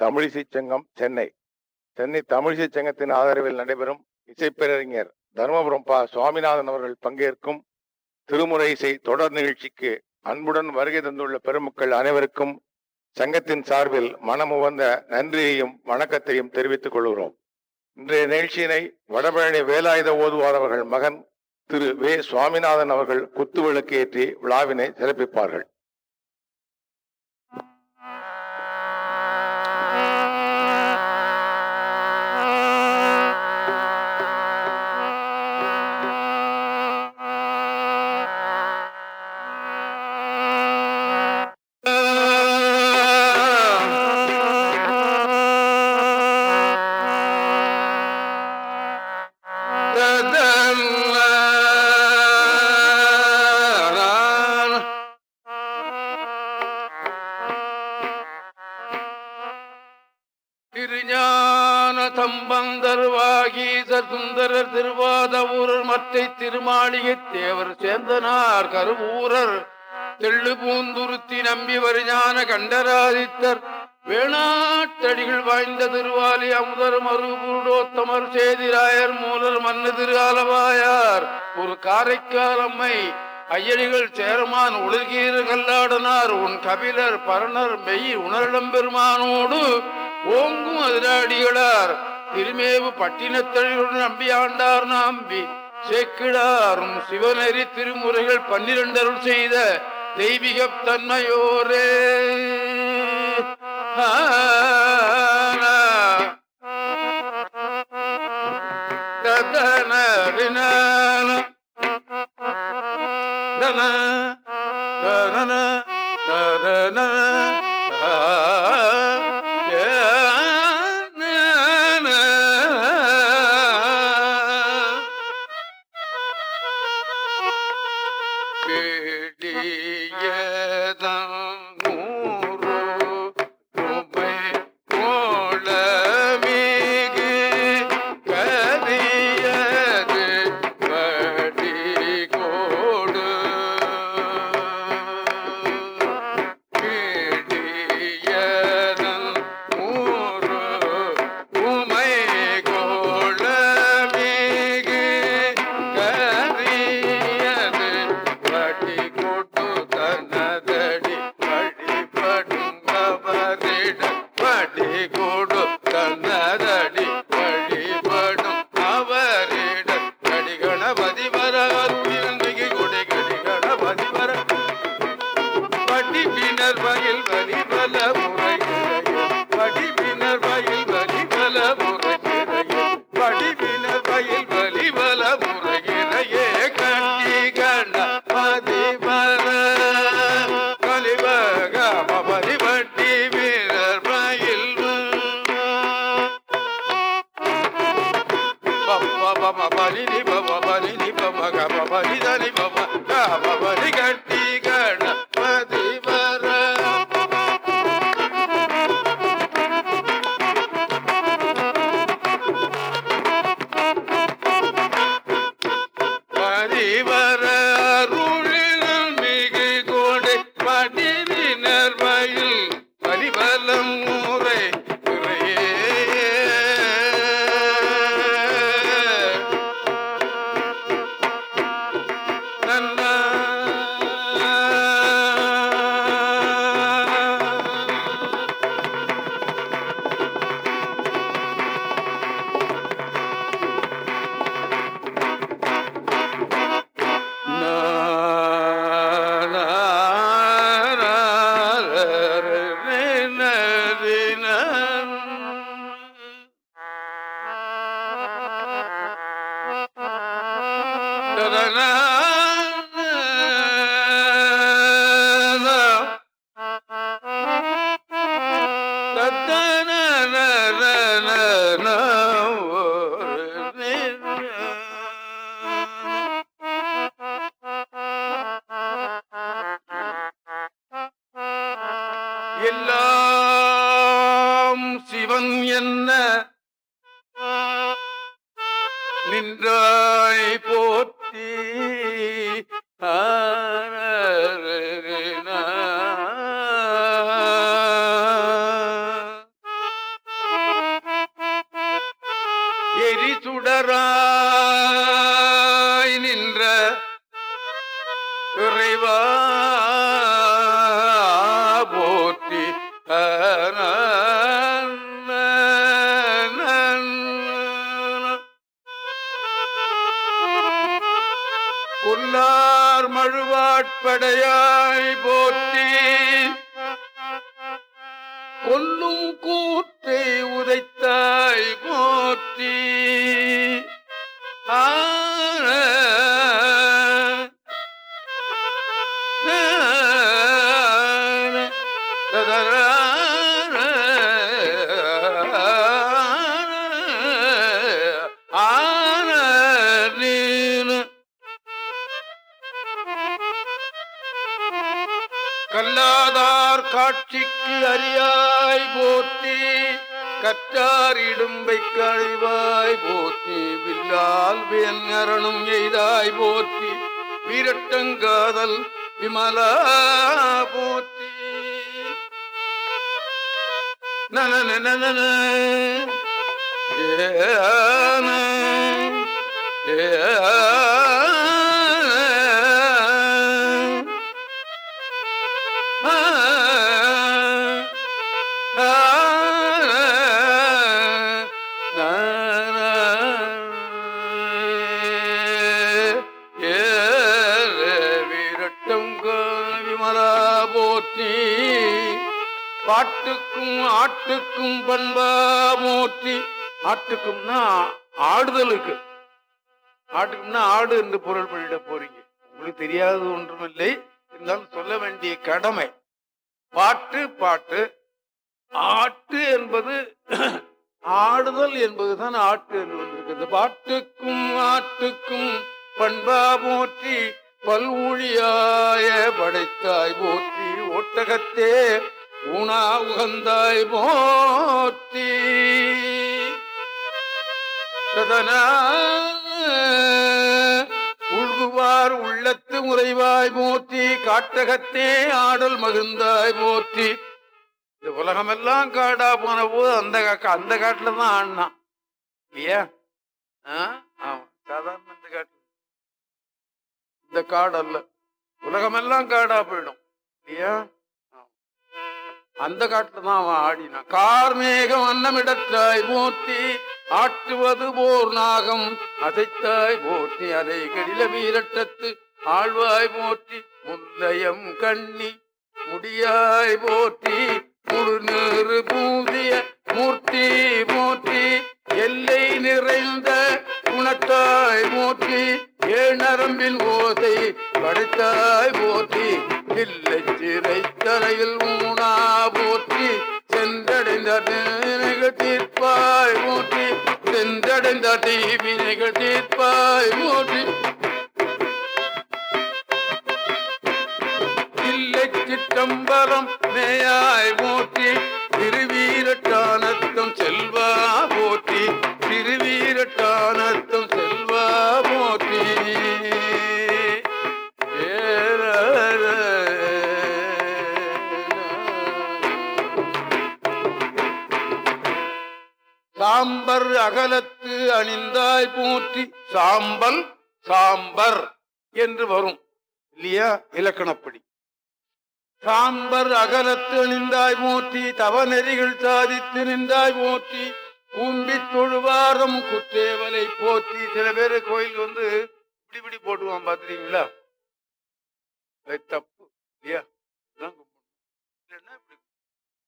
தமிழிசை சங்கம் சென்னை. சென்னை தமிழிசை சங்கத்தின் ஆதரவில் நடைபெறும் இசைப்பேரறிஞர் தருமபுரம் பா. சுவாமிநாதன் அவர்கள் பங்கேற்கும் திருமுறை இசை தொடர் நிகழ்ச்சிக்கு அன்புடன் வருகை தந்துள்ள பெருமக்கள் அனைவருக்கும் சங்கத்தின் சார்பில் மனமுவந்த நன்றியையும் வணக்கத்தையும் தெரிவித்துக் கொள்கிறோம். இன்றைய நிகழ்ச்சியினை வடபழனி வேலாயுத ஓதுவார் அவர்கள் மகன் திரு. வே. சுவாமிநாதன் அவர்கள் குத்துவிளக்கு ஏற்றி விழாவினை சிறப்பிப்பார்கள். கண்டராதித்தர். வேணாட்டடிகள் வாய்ந்த திருவாலி அமுதர் மறுபுருடோத்தமர் சேதிராயர் மூலர் மன்னு திரு ஆலவாயார் ஒரு காரைக்கால் அம்மை ஐயடிகள் சேரமான் உலகீர கல்லாடனார். உன் கபிலர் பரணர் மெய் உணரிடம் பெருமானோடு ஓங்கும் அதிராடிகளார். திருமேவு பட்டினத்தழிகளுடன் நம்பி ஆண்டார் நம்பி. சேக்கிடாரும் சிவநெறி திருமுறைகள் பன்னிரண்டருள் செய்த தெய்வீகத்தன்மையோரே. ஆ. கல்லாதார் காட்சிக்கு அறியாய் போற்றி கற்றார் இடும்பை கழிவாய் போற்றி வில்லால் வேல் நரணும் எய்தாய் போற்றி வீரட்டங்காதல் விமலா போற்றி. நன நன ஏ ஆட்டுக்கும் ஆட்டுக்கும் பண்பா மூர்த்தி. ஆட்டுக்கும்னா ஆடுதலுக்கு. ஆட்டுக்கும்னா ஆடு என்று பொருள் பண்ணிட போறீங்க. உங்களுக்கு தெரியாதது ஒன்றுமில்லை. இருந்தாலும் சொல்ல வேண்டிய கடமை. பாட்டு பாட்டு. ஆட்டு என்பது ஆடுதல் என்பதுதான் ஆட்டு என்று வந்திருக்கிறது பாட்டுக்கும் ஆட்டுக்கும் பண்பா போற்றி பல்மொழியாய படைத்தாய் போற்றி ஒட்டகத்தே உணா உகந்தாய் போற்றி. உள்குவார் உள்ளத்து முறைவாய் போற்றி. காட்டகத்தே ஆடல் மகிழ்ந்தாய் போற்றி. இந்த உலகமெல்லாம் காடா போன போது அந்த அந்த காட்டுல தான் ஆடினான் இல்லையா? ஆமா சாதாரண இந்த காட்டு. இந்த காடு அல்ல உலகமெல்லாம் காடா போயிடும். இல்லையா? அந்த காட்டுல தான் அவன் ஆடினான். கார்மேகம் அன்னமிடத்தாய் போற்றி ஆட்டுவது போர் நாகம் அசைத்தாய் போற்றி அதை கடில வீரட்டத்து ஆழ்வாய் போற்றி முந்தயம் கண்ணி முடியாய் போற்றி முழுநீறு பூந்திய மூர்த்தி போற்றி எல்லை நிறைந்த குணத்தாய் போற்றி ஏநரம்பின் ஓசை படைத்தாய் போற்றி இல்லை சிறை தலையில் ஊனா போற்றி சென்றடைந்த வினைகள் தீர்ப்பாய் போற்றி சென்றடைந்த தீவினைகள் தீர்ப்பாய் இல்லை மேயாய் திருவீரட்டானத்தம் செல்வா போற்றி திருவீரட்டானத்தம் செல்வா சாம்பர் அகலத்து அணிந்தாய் பூற்றி சாம்பல் சாம்பர் என்று வரும். இல்லையா? இலக்கணப்படி. சாம்பர் அகலத்து அணிந்தாய் மூட்டி தவ நெறிகள் சாதித்து நின்றாய் மூர்த்தி கூம்பி தொழுவாரம் குத்தேவலை போற்றி சில பேர் கோயில் வந்து இப்படி இப்படி போட்டுவான் பாத்துறீங்களா தப்பு. இல்லையா?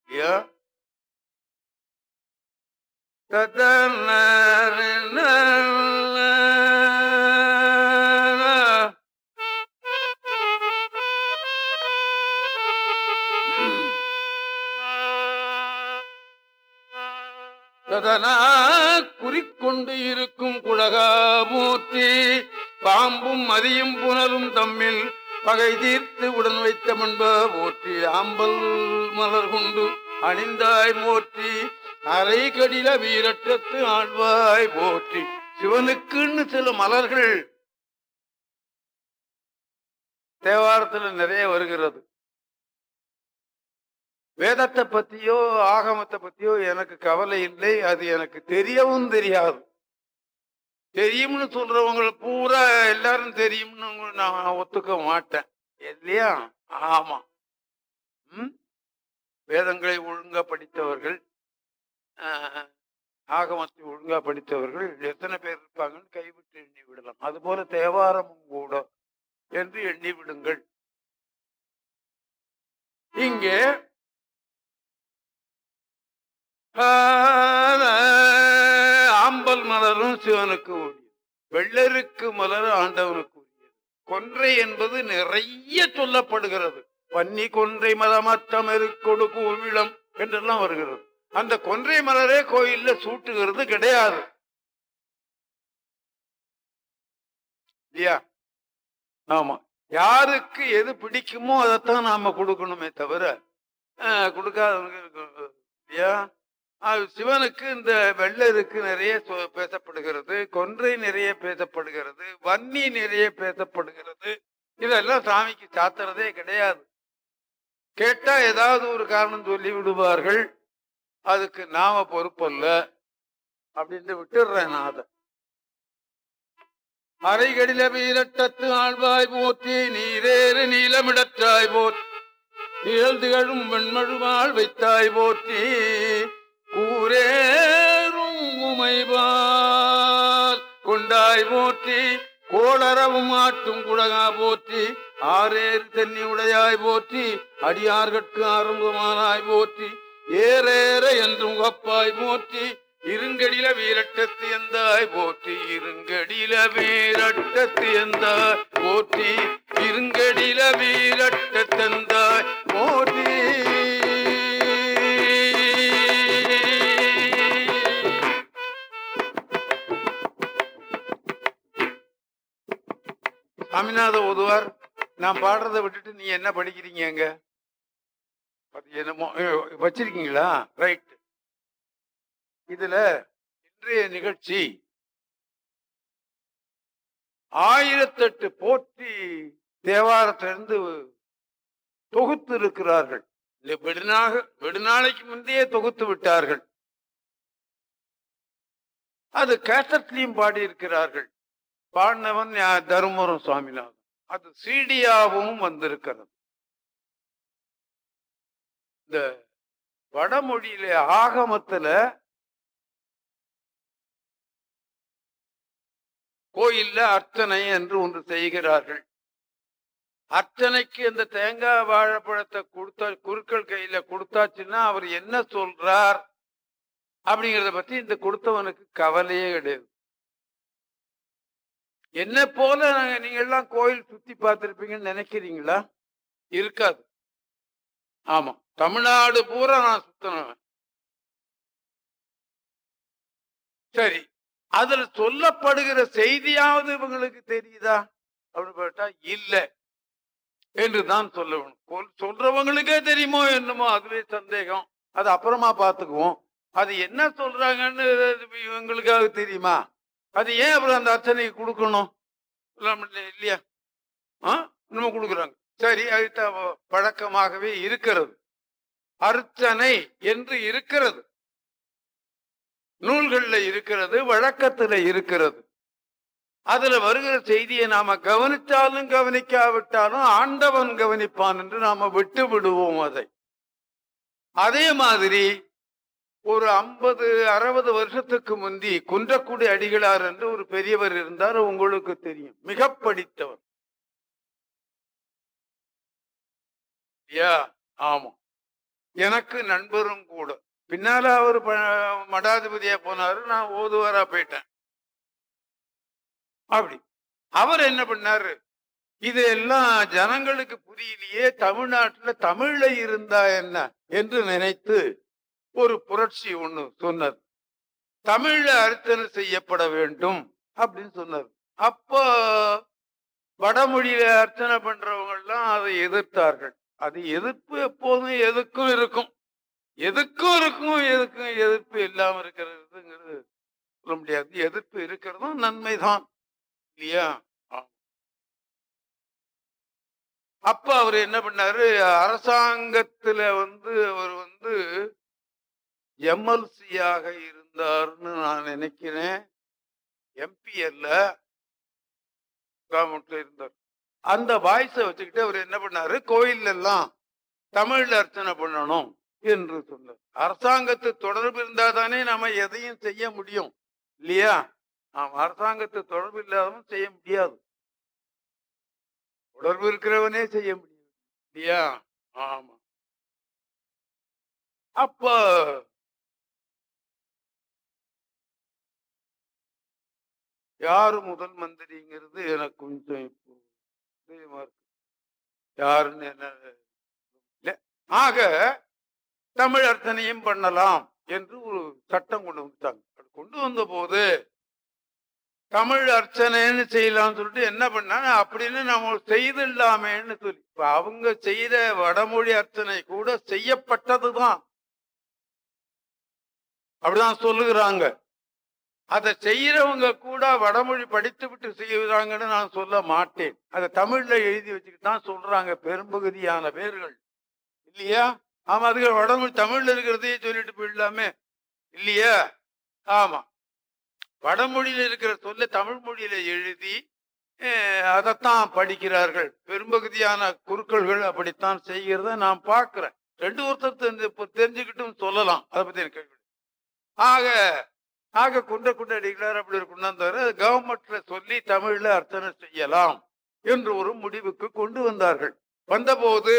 இல்லையா? ததனா குறிக்கொண்டு இருக்கும் குழகாமூர்த்தி பாம்பும் மதியும் புனலும் தம்மில் பகை தீர்த்து உடன் வைத்த முன்ப போற்றி ஆம்பல் மலர் கொண்டு அணிந்தாய் மோற்றி அரைக்கடியில வீரற்றத்து ஆழ்வாய் போற்றி சிவனுக்குன்னு சில மலர்கள் தேவாரத்துல நிறைய வருகிறது. வேதத்தை பத்தியோ ஆகமத்தை பத்தியோ எனக்கு கவலை இல்லை அது எனக்கு தெரியவும் தெரியாது. தெரியும்னு சொல்றவங்க பூரா எல்லாரும் தெரியும்னு நான் ஒத்துக்க மாட்டேன். இல்லையா? ஆமா. ம்? வேதங்களை ஒழுங்கா படித்தவர்கள் ஆகமத்தை ஒழுங்கா படித்தவர்கள் எத்தனை பேர் இருப்பாங்கன்னு கைவிட்டு எண்ணி விடலாம். அதுபோல தேவாரமும் கூட என்று எண்ணி விடுங்கள். இங்கே ஆம்பல் மலரும் சிவனுக்கு உரியது. வெள்ளருக்கு மலர் ஆண்டவனுக்கு உரியது. கொன்றை என்பது நிறைய சொல்லப்படுகிறது. பன்னி கொன்றை மதமற்றமெருக்கொடு கூவிளம் என்றெல்லாம் வருகிறது. அந்த கொன்றை மலரே கோயில்ல சூட்டுகிறது கிடையாது. இல்லையா? ஆமா. யாருக்கு எது பிடிக்குமோ அதைத்தான் நாம கொடுக்கணுமே தவிர கொடுக்காதவங்க இல்லையா? சிவனுக்கு இந்த வெள்ளருக்கு நிறைய பேசப்படுகிறது கொன்றை நிறைய பேசப்படுகிறது வன்னி நிறைய பேசப்படுகிறது. இதெல்லாம் சாமிக்கு சாத்துறதே கிடையாது. கேட்டா ஏதாவது ஒரு காரணம் சொல்லி விடுவார்கள் அதுக்கு நாம பொறுப்பல்ல அப்படின்ட்டு விட்டுடுறேன் நான் அதை. அரைகடில வீரட்டத்து ஆழ்வாய் போற்றி நீரேறு நீலமிடற்றாய் போற்றி நிழல் திகழும் வெண்மழுவாள் வைத்தாய் போற்றி கூரேறும் உமைபால் கொண்டாய் போற்றி கோளரவும் ஆட்டும் குழகா போற்றி ஆறேறு தென்னி உடையாய் போற்றி அடியார்கட்கு ஆரம்பமானாய் போற்றி ஏறேற என்றும் உகப்பாய் போற்றி இருங்கடில வீரட்டத்து எந்தாய் போற்றி இருங்கடில வீரட்டத்து எந்தாய் போற்றி இருங்கடில வீரட்டத்தெந்தாய் போற்றி. சாமிநாத ஓதுவார் நான் பாடுறதை விட்டுட்டு நீ என்ன படிக்கிறீங்க என்னமோ வச்சிருக்கீங்களா? ரைட் இதுல இன்றைய நிகழ்ச்சி ஆயிரத்தெட்டு போற்றி தேவாரத்திலிருந்து தொகுத்து இருக்கிறார்கள். இந்த வெடுநாக வெடுநாளைக்கு முந்தையே தொகுத்து விட்டார்கள். அது கேசட்லையும் பாடி இருக்கிறார்கள் பாடினவன் யா- தருமபுரம் சுவாமிநாதன். அது சீடியாவும் வந்திருக்கிறது. இந்த வடமொழியில ஆகமத்துல கோயில்ல அர்ச்சனை என்று ஒன்று செய்கிறார்கள். அர்ச்சனைக்கு அந்த தேங்காய் வாழைப்பழத்தை கொடுத்தா குருக்கள் கையில கொடுத்தாச்சுன்னா அவர் என்ன சொல்றார்? அப்படிங்கறத பத்தி இந்த கொடுத்தவனுக்கு கவலையே கிடையாது. என்ன போல நாங்க நீங்க எல்லாம் கோயில் சுத்தி பார்த்திருப்பீங்கன்னு நினைக்கிறீங்களா? இருக்காது. ஆமா. தமிழ்நாடு பூரா நான் சுத்தினவன் சரி அதுல சொல்லப்படுகிற செய்தியாவது இவங்களுக்கு தெரியுதா? அப்படின்னு கேட்டா இல்லை. என்று தான் சொல்ல வேணும் கொல்- சொல்றவங்களுக்கே தெரியுமோ என்னமோ அதுவே சந்தேகம். அது அப்புறமா பார்த்துக்குவோம். அது என்ன சொல்றாங்கன்னு இவங்களுக்காக தெரியுமா? அது ஏன் அப்புறம் அந்த அர்ச்சனைக்கு கொடுக்கணும்? இல்லையா? ஆ? இன்னமும் கொடுக்குறாங்க. சரி அது பழக்கமாகவே இருக்கிறது. அர்ச்சனை என்று இருக்கிறது. நூல்கள்ல இருக்கிறது வழக்கத்துல இருக்கிறது. அதுல வருகிற செய்தியை நாம கவனித்தாலும் கவனிக்காவிட்டாலும் ஆண்டவன் கவனிப்பான் என்று நாம விட்டு விடுவோம் அதை. அதே மாதிரி ஒரு ஐம்பது அறுபது வருஷத்துக்கு முந்தி குன்றக்குடி அடிகளார் என்று ஒரு பெரியவர் இருந்தார் உங்களுக்கு தெரியும். மிக படித்தவர். யா ஆமா. எனக்கு நண்பரும் கூட. பின்னால அவர் ப- மடாதிபதியா போனாரு நான் ஓதுவாரா போயிட்டேன். அப்படி. அவர் என்ன பண்ணாரு? இதெல்லாம் ஜனங்களுக்கு புரியலையே தமிழ்நாட்டுல தமிழ்ல இருந்தா என்ன என்று நினைத்து ஒரு புரட்சி ஒண்ணு சொன்னார். தமிழ்ல அர்ச்சனை செய்யப்பட வேண்டும் அப்படின்னு சொன்னார். அப்போ வடமொழியில அர்ச்சனை பண்றவங்க எல்லாம் அதை எதிர்த்தார்கள். அது எதிர்ப்பு எப்போதும் எதுக்கும் இருக்கும். எதுக்கும் இருக்கும் எதுக்கும் எதிர்ப்பு இல்லாம இருக்கிறதுங்கிறது சொல்ல முடியாது. எதிர்ப்பு இருக்கிறதும் நன்மைதான். இல்லையா? அப்ப அவர் என்ன பண்ணாரு? அரசாங்கத்துல வந்து அவர் வந்து எம்எல்சியாக இருந்தார்னு நான் நினைக்கிறேன். எம்பிஎல்ல கவர்மெண்ட்ல இருந்தார். அந்த வாய்ஸை வச்சுக்கிட்டு அவர் என்ன பண்ணாரு? கோயில் எல்லாம் தமிழ்ல அர்ச்சனை பண்ணணும் என்று சொன்னார். அரசாங்கத்து தொடர்பு இருந்தா தானே நம்ம எதையும் செய்ய முடியும் இல்லையா? ஆமா அரசாங்கத்து தொடர்பு இல்லாதவன் செய்ய முடியாது. தொடர்பு இருக்கிறவனே செய்ய முடியும் இல்லையா? ஆமா. அப்ப யாரு முதல் மந்திரிங்கிறது எனக்கு கொஞ்சம் இப்போ யாருன்னு என்ன? ஆக தமிழ் அர்ச்சனையும் பண்ணலாம் என்று ஒரு சட்டம் கொண்டு வந்துட்டாங்க. அது கொண்டு வந்த போது தமிழ் அர்ச்சனைன்னு செய்யலாம்னு சொல்லிட்டு என்ன பண்ணாங்க? அப்படின்னு நம்ம செய்திடலாமேன்னு சொல்லி. இப்ப அவங்க செய்த வடமொழி அர்ச்சனை கூட செய்யப்பட்டதுதான். அப்படிதான் சொல்லுகிறாங்க. அதை செய்யறவங்க கூட வடமொழி படித்து விட்டு செய்கிறாங்கன்னு நான் சொல்ல மாட்டேன். அதை தமிழ்ல எழுதி வச்சுக்கிட்டு தான் சொல்றாங்க பெரும்பகுதியான பேர்கள் இல்லையா? ஆமா அதுக்கு வடமொழி தமிழ்ல இருக்கிறதையே சொல்லிட்டு போயிடலாமே. இல்லையா? ஆமா. வடமொழியில இருக்கிற சொல்ல தமிழ் மொழியில எழுதி அதைத்தான் படிக்கிறார்கள். பெரும்பகுதியான குறுக்கள்கள் அப்படித்தான் செய்கிறத நான் பார்க்கிறேன். ரெண்டு ஒருத்தர் தெரிஞ்சு தெரிஞ்சுக்கிட்டும் சொல்லலாம். அதை பத்தி எனக்கு ஆக ஆக குண்ட குண்ட டிக்ளேர் அப்படி ஒரு கொண்டாந்தாரு கவர்மெண்ட்ல சொல்லி தமிழ்ல அர்ச்சனை செய்யலாம் என்று ஒரு முடிவுக்கு கொண்டு வந்தார்கள். வந்தபோது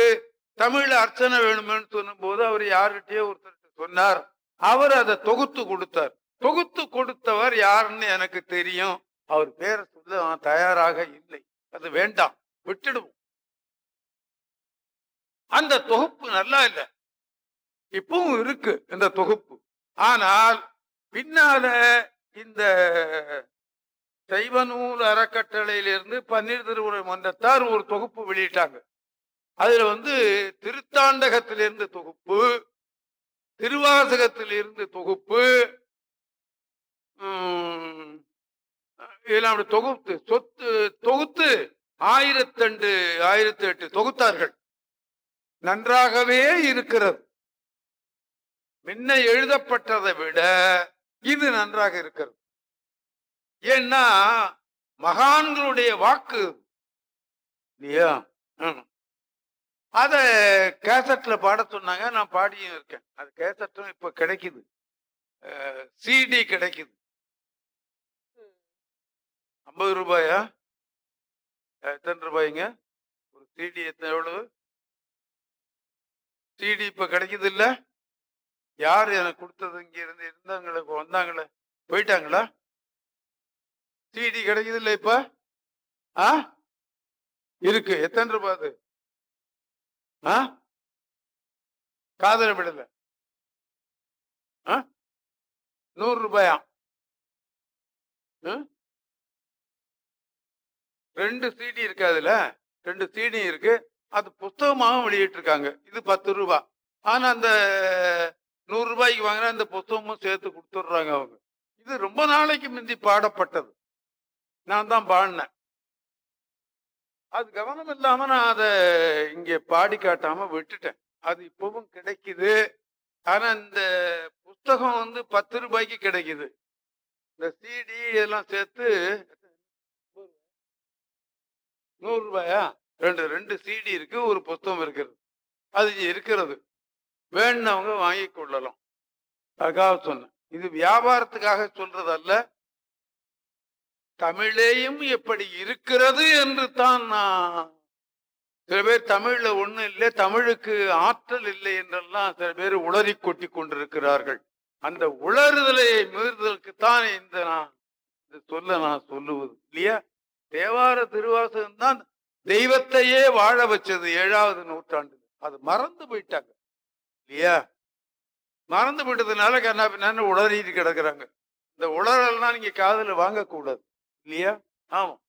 தமிழ்ல அர்ச்சனை வேணுமென்னு சொன்னபோது அவர் யார்கிட்டயோ ஒருத்தர் சொன்னார். அவர் அதை தொகுத்து கொடுத்தார். தொகுத்து கொடுத்தவர் யாருன்னு எனக்கு தெரியும். அவர் பேரை சொல்ல தயாராக இல்லை. அது வேண்டாம். விட்டுடுவோம். அந்த தொகுப்பு நல்லா இல்லை. இப்பவும் இருக்கு இந்த தொகுப்பு. ஆனால் பின்னால இந்த சைவநூல் அறக்கட்டளையிலிருந்து பன்னீர் திருவுரை மன்றத்தார் ஒரு தொகுப்பு வெளியிட்டாங்க. அதுல வந்து திருத்தாண்டகத்திலிருந்து தொகுப்பு திருவாசகத்திலிருந்து தொகுப்பு இதெல்லாம் அப்படி தொகுத்து சொத்து தொகுத்து ஆயிரத்தண்டு ஆயிரத்தி எட்டு தொகுத்தார்கள். நன்றாகவே இருக்கிறது. முன்ன எழுதப்பட்டதை விட இது நன்றாக இருக்கிறது. ஏன்னா மகான்களுடைய வாக்கு. இல்லையா. அத கேசட்ல பாட சொன்னாங்க. நான் பாடியும் இருக்கேன். அது கேசட்டும் இப்ப கிடைக்குது. சிடி கிடைக்குது. ஐம்பது ரூபாயா? எத்தனை ரூபாய்ங்க? ஒரு சிடி எத்தனை எவ்வளவு? சிடி இப்ப கிடைக்குது இல்ல? யார் எனக்கு கொடுத்தது? இங்கே இருந்து இருந்தாங்களே வந்தாங்களே? போயிட்டாங்களா? சிடி கிடைக்குது இல்ல இப்போ? ஆ? இருக்கு. எத்தனை ரூபா அது? ஆ? காதல விடல. ஆ? நூறு ரூபாயா? ரெண்டு சிடி இருக்கு அதுல. ரெண்டு சிடி இருக்கு. அது புஸ்தகமாகவும் வெளியிட்டு இருக்காங்க இது பத்து ரூபா. ஆனால் அந்த நூறு ரூபாய்க்கு வாங்கினா அந்த புத்தகமும் சேர்த்து கொடுத்துடுறாங்க அவங்க. இது ரொம்ப நாளைக்கு முந்தி பாடப்பட்டது. நான் தான் பாடினேன். அது கவனம் இல்லாம நான் அதை இங்க பாடி காட்டாம விட்டுட்டேன். அது இப்பவும் கிடைக்குது. ஆனா இந்த புஸ்தகம் வந்து பத்து ரூபாய்க்கு கிடைக்குது. இந்த சிடி எல்லாம் சேர்த்து நூறு ரூபாயா? ரெண்டு ரெண்டு சிடி இருக்கு ஒரு புஸ்தகம் இருக்கிறது. அது இருக்கிறது. வேணுனவங்க வாங்கி கொள்ளலாம். அதுக்காக சொன்னேன் இது வியாபாரத்துக்காக சொல்றதல்ல. தமிழேயும் எப்படி இருக்கிறது என்று தான் நான். சில பேர் தமிழ்ல ஒண்ணும் இல்லை தமிழுக்கு ஆற்றல் இல்லை என்றெல்லாம் சில பேர் உளறி கொட்டி கொண்டிருக்கிறார்கள். அந்த உளறுதலை மீறுதலுக்குத்தான் இந்த நான் இந்த சொல்ல நான் சொல்லுவது இல்லையா? தேவார திருவாசகம் தான் தெய்வத்தையே வாழ வச்சது ஏழாவது நூற்றாண்டு. அது மறந்து போயிட்டாங்க. இல்லையா? மறந்து போயிட்டதுனால கண்ணா பின்னான்னு உளறிட்டு கிடக்குறாங்க. இந்த உளறல்லாம் நீங்க காதல வாங்கக்கூடாது இல்லையா? ஆமா.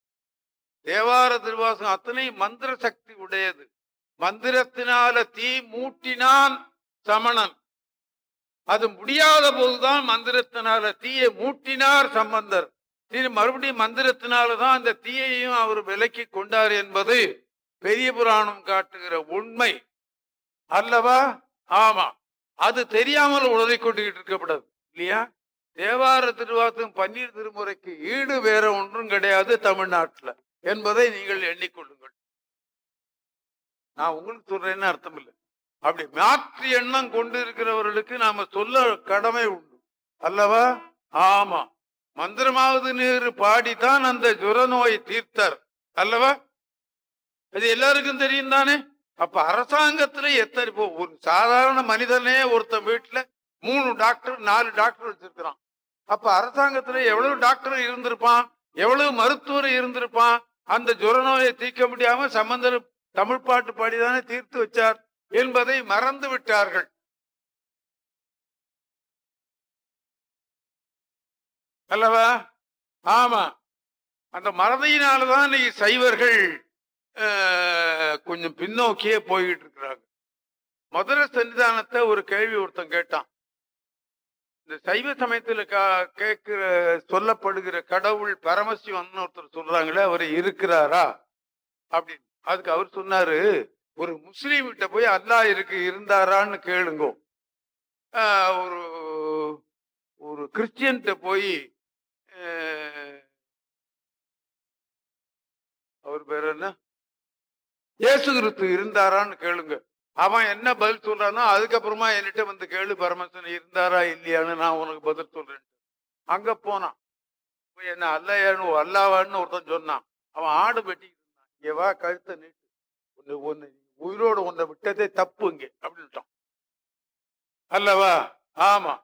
தேவார திருவாசகம் அத்தனை மந்திர சக்தி உடையது. மந்திரத்தினால தீ மூட்டினான் சமணன். அது முடியாத போதுதான் மந்திரத்தினால தீயை மூட்டினார் சம்பந்தர். இது மறுபடியும் மந்திரத்தினாலதான் அந்த தீயையும் அவர் விலக்கி கொண்டார் என்பது பெரிய புராணம் காட்டுகிற உண்மை. அல்லவா? ஆமா. அது தெரியாமல் உளறி கொண்டுகிட்டு இருக்கக்கூடாது இல்லையா? தேவார திருவாசகம் பன்னீர் திருமுறைக்கு ஈடு வேற ஒன்றும் கிடையாது தமிழ்நாட்டுல என்பதை நீங்கள் எண்ணிக்கொள்ளுங்கள். நான் உங்களுக்கு சொல்றேன்னு அர்த்தம் இல்லை. அப்படி மாற்று எண்ணம் கொண்டு இருக்கிறவர்களுக்கு நாம சொல்ல கடமை உண்டு. அல்லவா? ஆமா. மந்திரமாவது நேரு பாடித்தான் அந்த ஜுர நோயை தீர்த்தார். அல்லவா? அது எல்லாருக்கும் தெரியும் தானே? அப்ப அரசாங்கத்துல எத்தனை இப்போ ஒரு சாதாரண மனிதனே ஒருத்தன் வீட்டுல மூணு டாக்டர் நாலு டாக்டர் வச்சிருக்கிறான். அப்ப அரசாங்கத்துல எவ்வளவு டாக்டர் இருந்திருப்பான் எவ்வளவு மருத்துவர் இருந்திருப்பான் அந்த ஜுரநோயை தீர்க்க முடியாம சம்பந்தர் தமிழ் பாட்டு பாடிதானே தீர்த்து வச்சார் என்பதை மறந்து விட்டார்கள். அல்லவா? ஆமா. அந்த மறதியினாலதான் இன்னைக்கு சைவர்கள் கொஞ்சம் பின்னோக்கியே போய்கிட்டு இருக்கிறாங்க மதுரை சன்னிதானத்தை ஒரு கேள்வி ஒருத்தன் கேட்டான். இந்த சைவ சமயத்தில் கா- கேட்கிற சொல்லப்படுகிற கடவுள் பரமசிவன் ஒருத்தர் சொல்றாங்களே அவர் இருக்கிறாரா? அப்படின்னு. அதுக்கு அவர் சொன்னாரு ஒரு முஸ்லீம் கிட்ட போய் அல்லா இருக்கு இருந்தாரான்னு கேளுங்கோ. ஒரு ஒரு கிறிஸ்டியன்கிட்ட போய் அவர் பேர் என்ன? இயேசு கிறிஸ்து இருந்தாரான்னு கேளுங்க. அவன் என்ன பதில் சொல்றானோ அதுக்கப்புறமா என்கிட்ட வந்து கேளு பரமசன் இருந்தாரா இல்லையான்னு நான் உனக்கு பதில் சொல்றேன். அங்க போனான். போய் என்ன அல்லையான்னு அல்லாவான்னு ஒருத்தன் சொன்னான். அவன் ஆடு வெட்டிக்கிட்டு இருந்தான். இங்க வா கழுத்தை நீட்டு. ஒன்னு ஒன்னு உயிரோடு ஒன்றை விட்டதே தப்பு இங்க அப்படின்ட்டான் அல்லவா? ஆமா.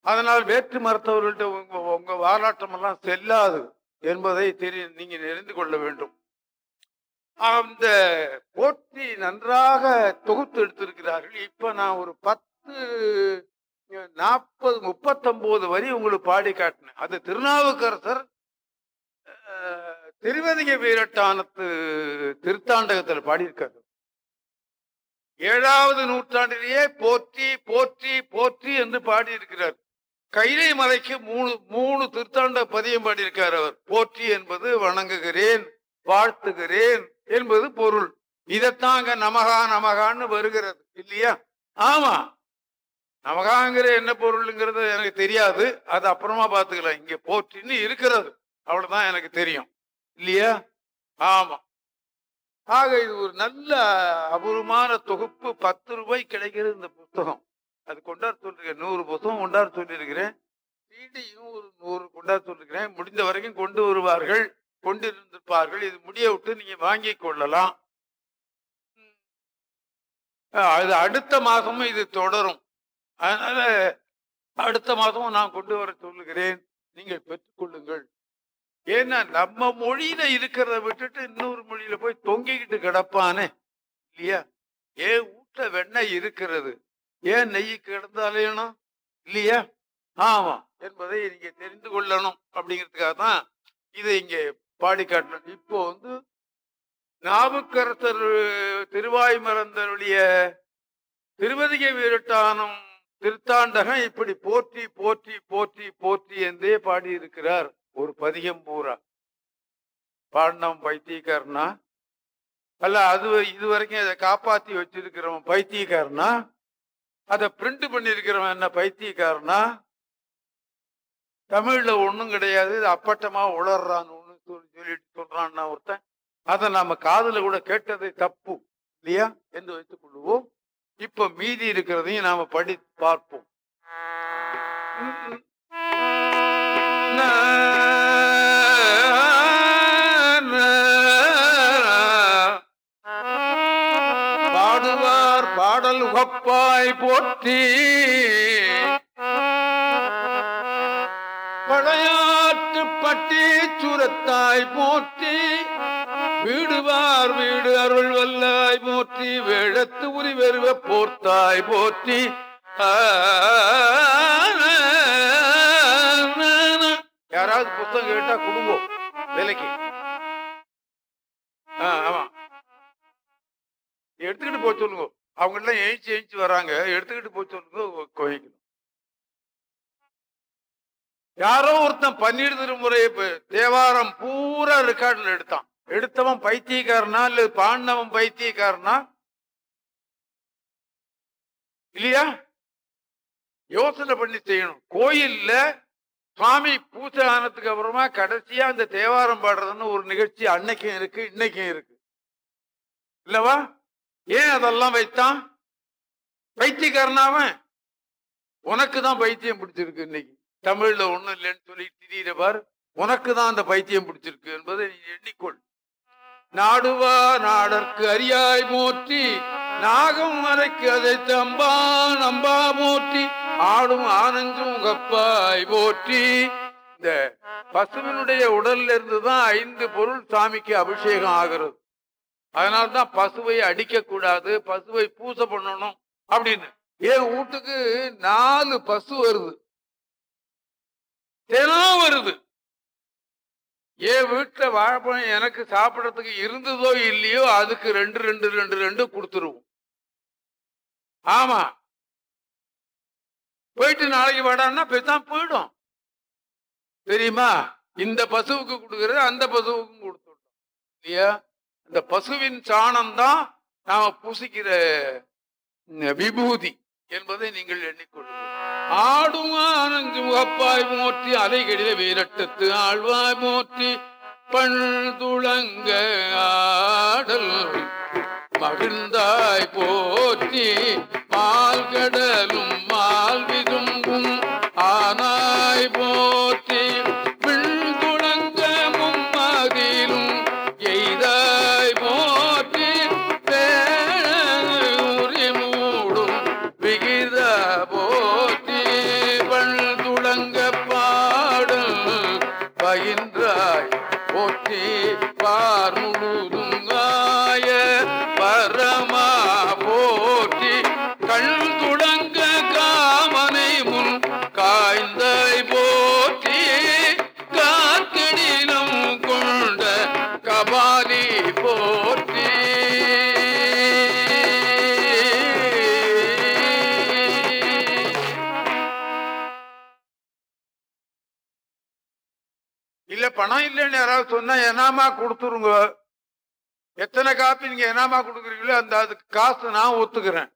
அதனால் வேற்று மருத்துவர்கள்ட்ட உங்க உங்க வாலாட்டம் செல்லாது என்பதை தெரிய நீங்க தெரிந்து கொள்ள வேண்டும். அந்த போற்றி நன்றாக தொகுத்து எடுத்திருக்கிறார்கள். இப்ப நான் ஒரு பத்து நாற்பது முப்பத்தொன்பது வரி உங்களுக்கு பாடி காட்டினேன். அது திருநாவுக்கரசர் திருவதிக வீரட்டானத்து திருத்தாண்டகத்தில் பாடியிருக்காரு. ஏழாவது நூற்றாண்டிலேயே போற்றி போற்றி போற்றி என்று பாடியிருக்கிறார். கைலை மலைக்கு மூணு மூணு திருத்தாண்ட பதியம் பாடியிருக்கார் அவர். போற்றி என்பது வணங்குகிறேன் வாழ்த்துகிறேன் என்பது பொருள். இதத்தாங்க நமகா நமகான்னு வருகிறது. இல்லையா? ஆமா. நமகாங்கிற என்ன பொருளுங்கிறது எனக்கு தெரியாது. அது அப்புறமா பார்த்துக்கலாம். இங்க போற்றின்னு இருக்கிறது. அவ்வளவுதான் எனக்கு தெரியும். இல்லையா? ஆமா. ஆக இது ஒரு நல்ல அபூர்வமான தொகுப்பு. பத்து ரூபாய் கிடைக்கிறது இந்த புத்தகம். அது கொண்டாட சொல்லிருக்கேன் நூறு புத்தகம் கொண்டாட சொல்லியிருக்கிறேன். சிடியும் ஒரு நூறு கொண்டாட சொல்லிருக்கிறேன். முடிந்த வரைக்கும் கொண்டு வருவார்கள். கொண்டிருந்திருப்பார்கள். இது முடிய விட்டு நீங்க வாங்கி கொள்ளலாம். அது அடுத்த மாதமும் இது தொடரும். அதனால அடுத்த மாதமும் நான் கொண்டு வர சொல்லுகிறேன். நீங்கள் பெற்றுக்கொள்ளுங்கள் ஏன்னா நம்ம மொழியில இருக்கிறத விட்டுட்டு இன்னொரு மொழியில போய் தொங்கிக்கிட்டு கிடப்பானே இல்லையா? ஏன் வீட்டுல வெண்ணெய் இருக்கிறது. ஏன் நெய் கிடந்தாலேனும் இல்லையா? ஆமா என்பதை நீங்க தெரிந்து கொள்ளணும் அப்படிங்கிறதுக்காக தான் இதை இங்கே பாடி காட்டணும் இப்போ வந்து நாவுக்கரசர் திருவாய்மறந்தருடைய திருவதிகை வீரட்டானம் திருத்தாண்டகம் இப்படி போற்றி போற்றி போற்றி போற்றி என்றே பாடியிருக்கிறார். ஒரு பதிகம் பூரா. பாடினம் பைத்தியக்காரனா? அல்ல அது இது வரைக்கும் அதை காப்பாத்தி வச்சிருக்கிறவன் பைத்தியக்காரனா? அதை பிரிண்ட் பண்ணிருக்கிறவன் என்ன பைத்தியக்காரனா? தமிழ்ல ஒன்றும் கிடையாது அப்பட்டமா உளர்றான்னு சொல்லிட்டு சொல்றான்னா ஒருத்தன் அதை நாம காதல கூட கேட்டது தப்பு இல்லையா? என்று வைத்துக் கொள்வோம். இப்ப மீதி இருக்கிறதையும் நாம படி பார்ப்போம். பாடுவார் பாடல் உகப்பாய் போற்றி சுரத்தாய் போற்றி. வீடுவார் வீடு அருள் வல்லாய் போற்றி. வேழத்து உரி வெறுவ போர்த்தாய் போற்றி. யாராவது புத்தகம் கேட்டா குடும்பம் விலைக்கு. ஆமா. எடுத்துக்கிட்டு போச்சு சொல்லுங்க. அவங்க எல்லாம் எழுச்சி எழுச்சி வராங்க. எடுத்துக்கிட்டு போச்சு சொல்லுங்க கோயிக்கணும் யாரோ ஒருத்தன் பன்னீர் திருமுறை தேவாரம் பூரா ரெக்கார்டில் எடுத்தான். எடுத்தவன் பைத்தியக்காரனா இல்ல பாண்டவன் பைத்தியக்காரனா? இல்லையா? யோசனை பண்ணி செய்யணும். கோயில்ல சுவாமி பூஜை ஆனதுக்கு அப்புறமா கடைசியா அந்த தேவாரம் பாடுறதுன்னு ஒரு நிகழ்ச்சி அன்னைக்கும் இருக்கு இன்னைக்கும் இருக்கு. இல்லவா? ஏன் அதெல்லாம் வைத்தான்? பைத்தியக்காரனாவன் உனக்கு தான் பைத்தியம் பிடிச்சிருக்கு இன்னைக்கு. தமிழ்ல ஒண்ணும் இல்லைன்னு சொல்லி திடீரவர் உனக்கு தான் அந்த பைத்தியம் பிடிச்சிருக்கு என்பதை நீ எண்ணிக்கொள். நாடுவா நாடற்கு அரியாய் போற்றி நாகம் மறைக்கு அதை தம்பா நம்பா மூர்த்தி ஆடும் ஆனஞ்சும் கப்பாய் போற்றி. இந்த பசுவினுடைய உடல்ல இருந்து தான் ஐந்து பொருள் சாமிக்கு அபிஷேகம் ஆகிறது. அதனால்தான் பசுவை அடிக்க கூடாது பசுவை பூசை பண்ணணும் அப்படின்னு. என் வீட்டுக்கு நாலு பசு வருது. தினம் வருது. என் வீட்டுல வாழைப்பழம் எனக்கு சாப்பிடறதுக்கு இருந்ததோ இல்லையோ அதுக்கு ரெண்டு ரெண்டு ரெண்டு ரெண்டு கொடுத்துருவோம். ஆமா. போயிட்டு நாளைக்கு வாடான்னா பேசாம போயிடும். தெரியுமா? இந்த பசுவுக்கு கொடுக்கறது அந்த பசுவுக்கும் கொடுத்துட்டோம். இல்லையா? இந்த பசுவின் சாணம் தான் நாம பூசிக்கிற விபூதி என்பதை நீங்கள் எண்ணிக்கொள்ளுங்கள். ஆடும் ஆனஞ்சு முகப்பாய் மோற்றி அலைகளில வீரட்டத்து ஆழ்வாய் மோற்றி பண் துளங்க ஆடல் மகிழ்ந்தாய் போற்றி மால்கடலும் எனாமா கொடுத்துருங்க. எத்தனை காப்பி நீங்க எனாமா கொடுக்குறீங்களோ அந்த அதுக்கு காசு நான் ஒத்துக்கிறேன்.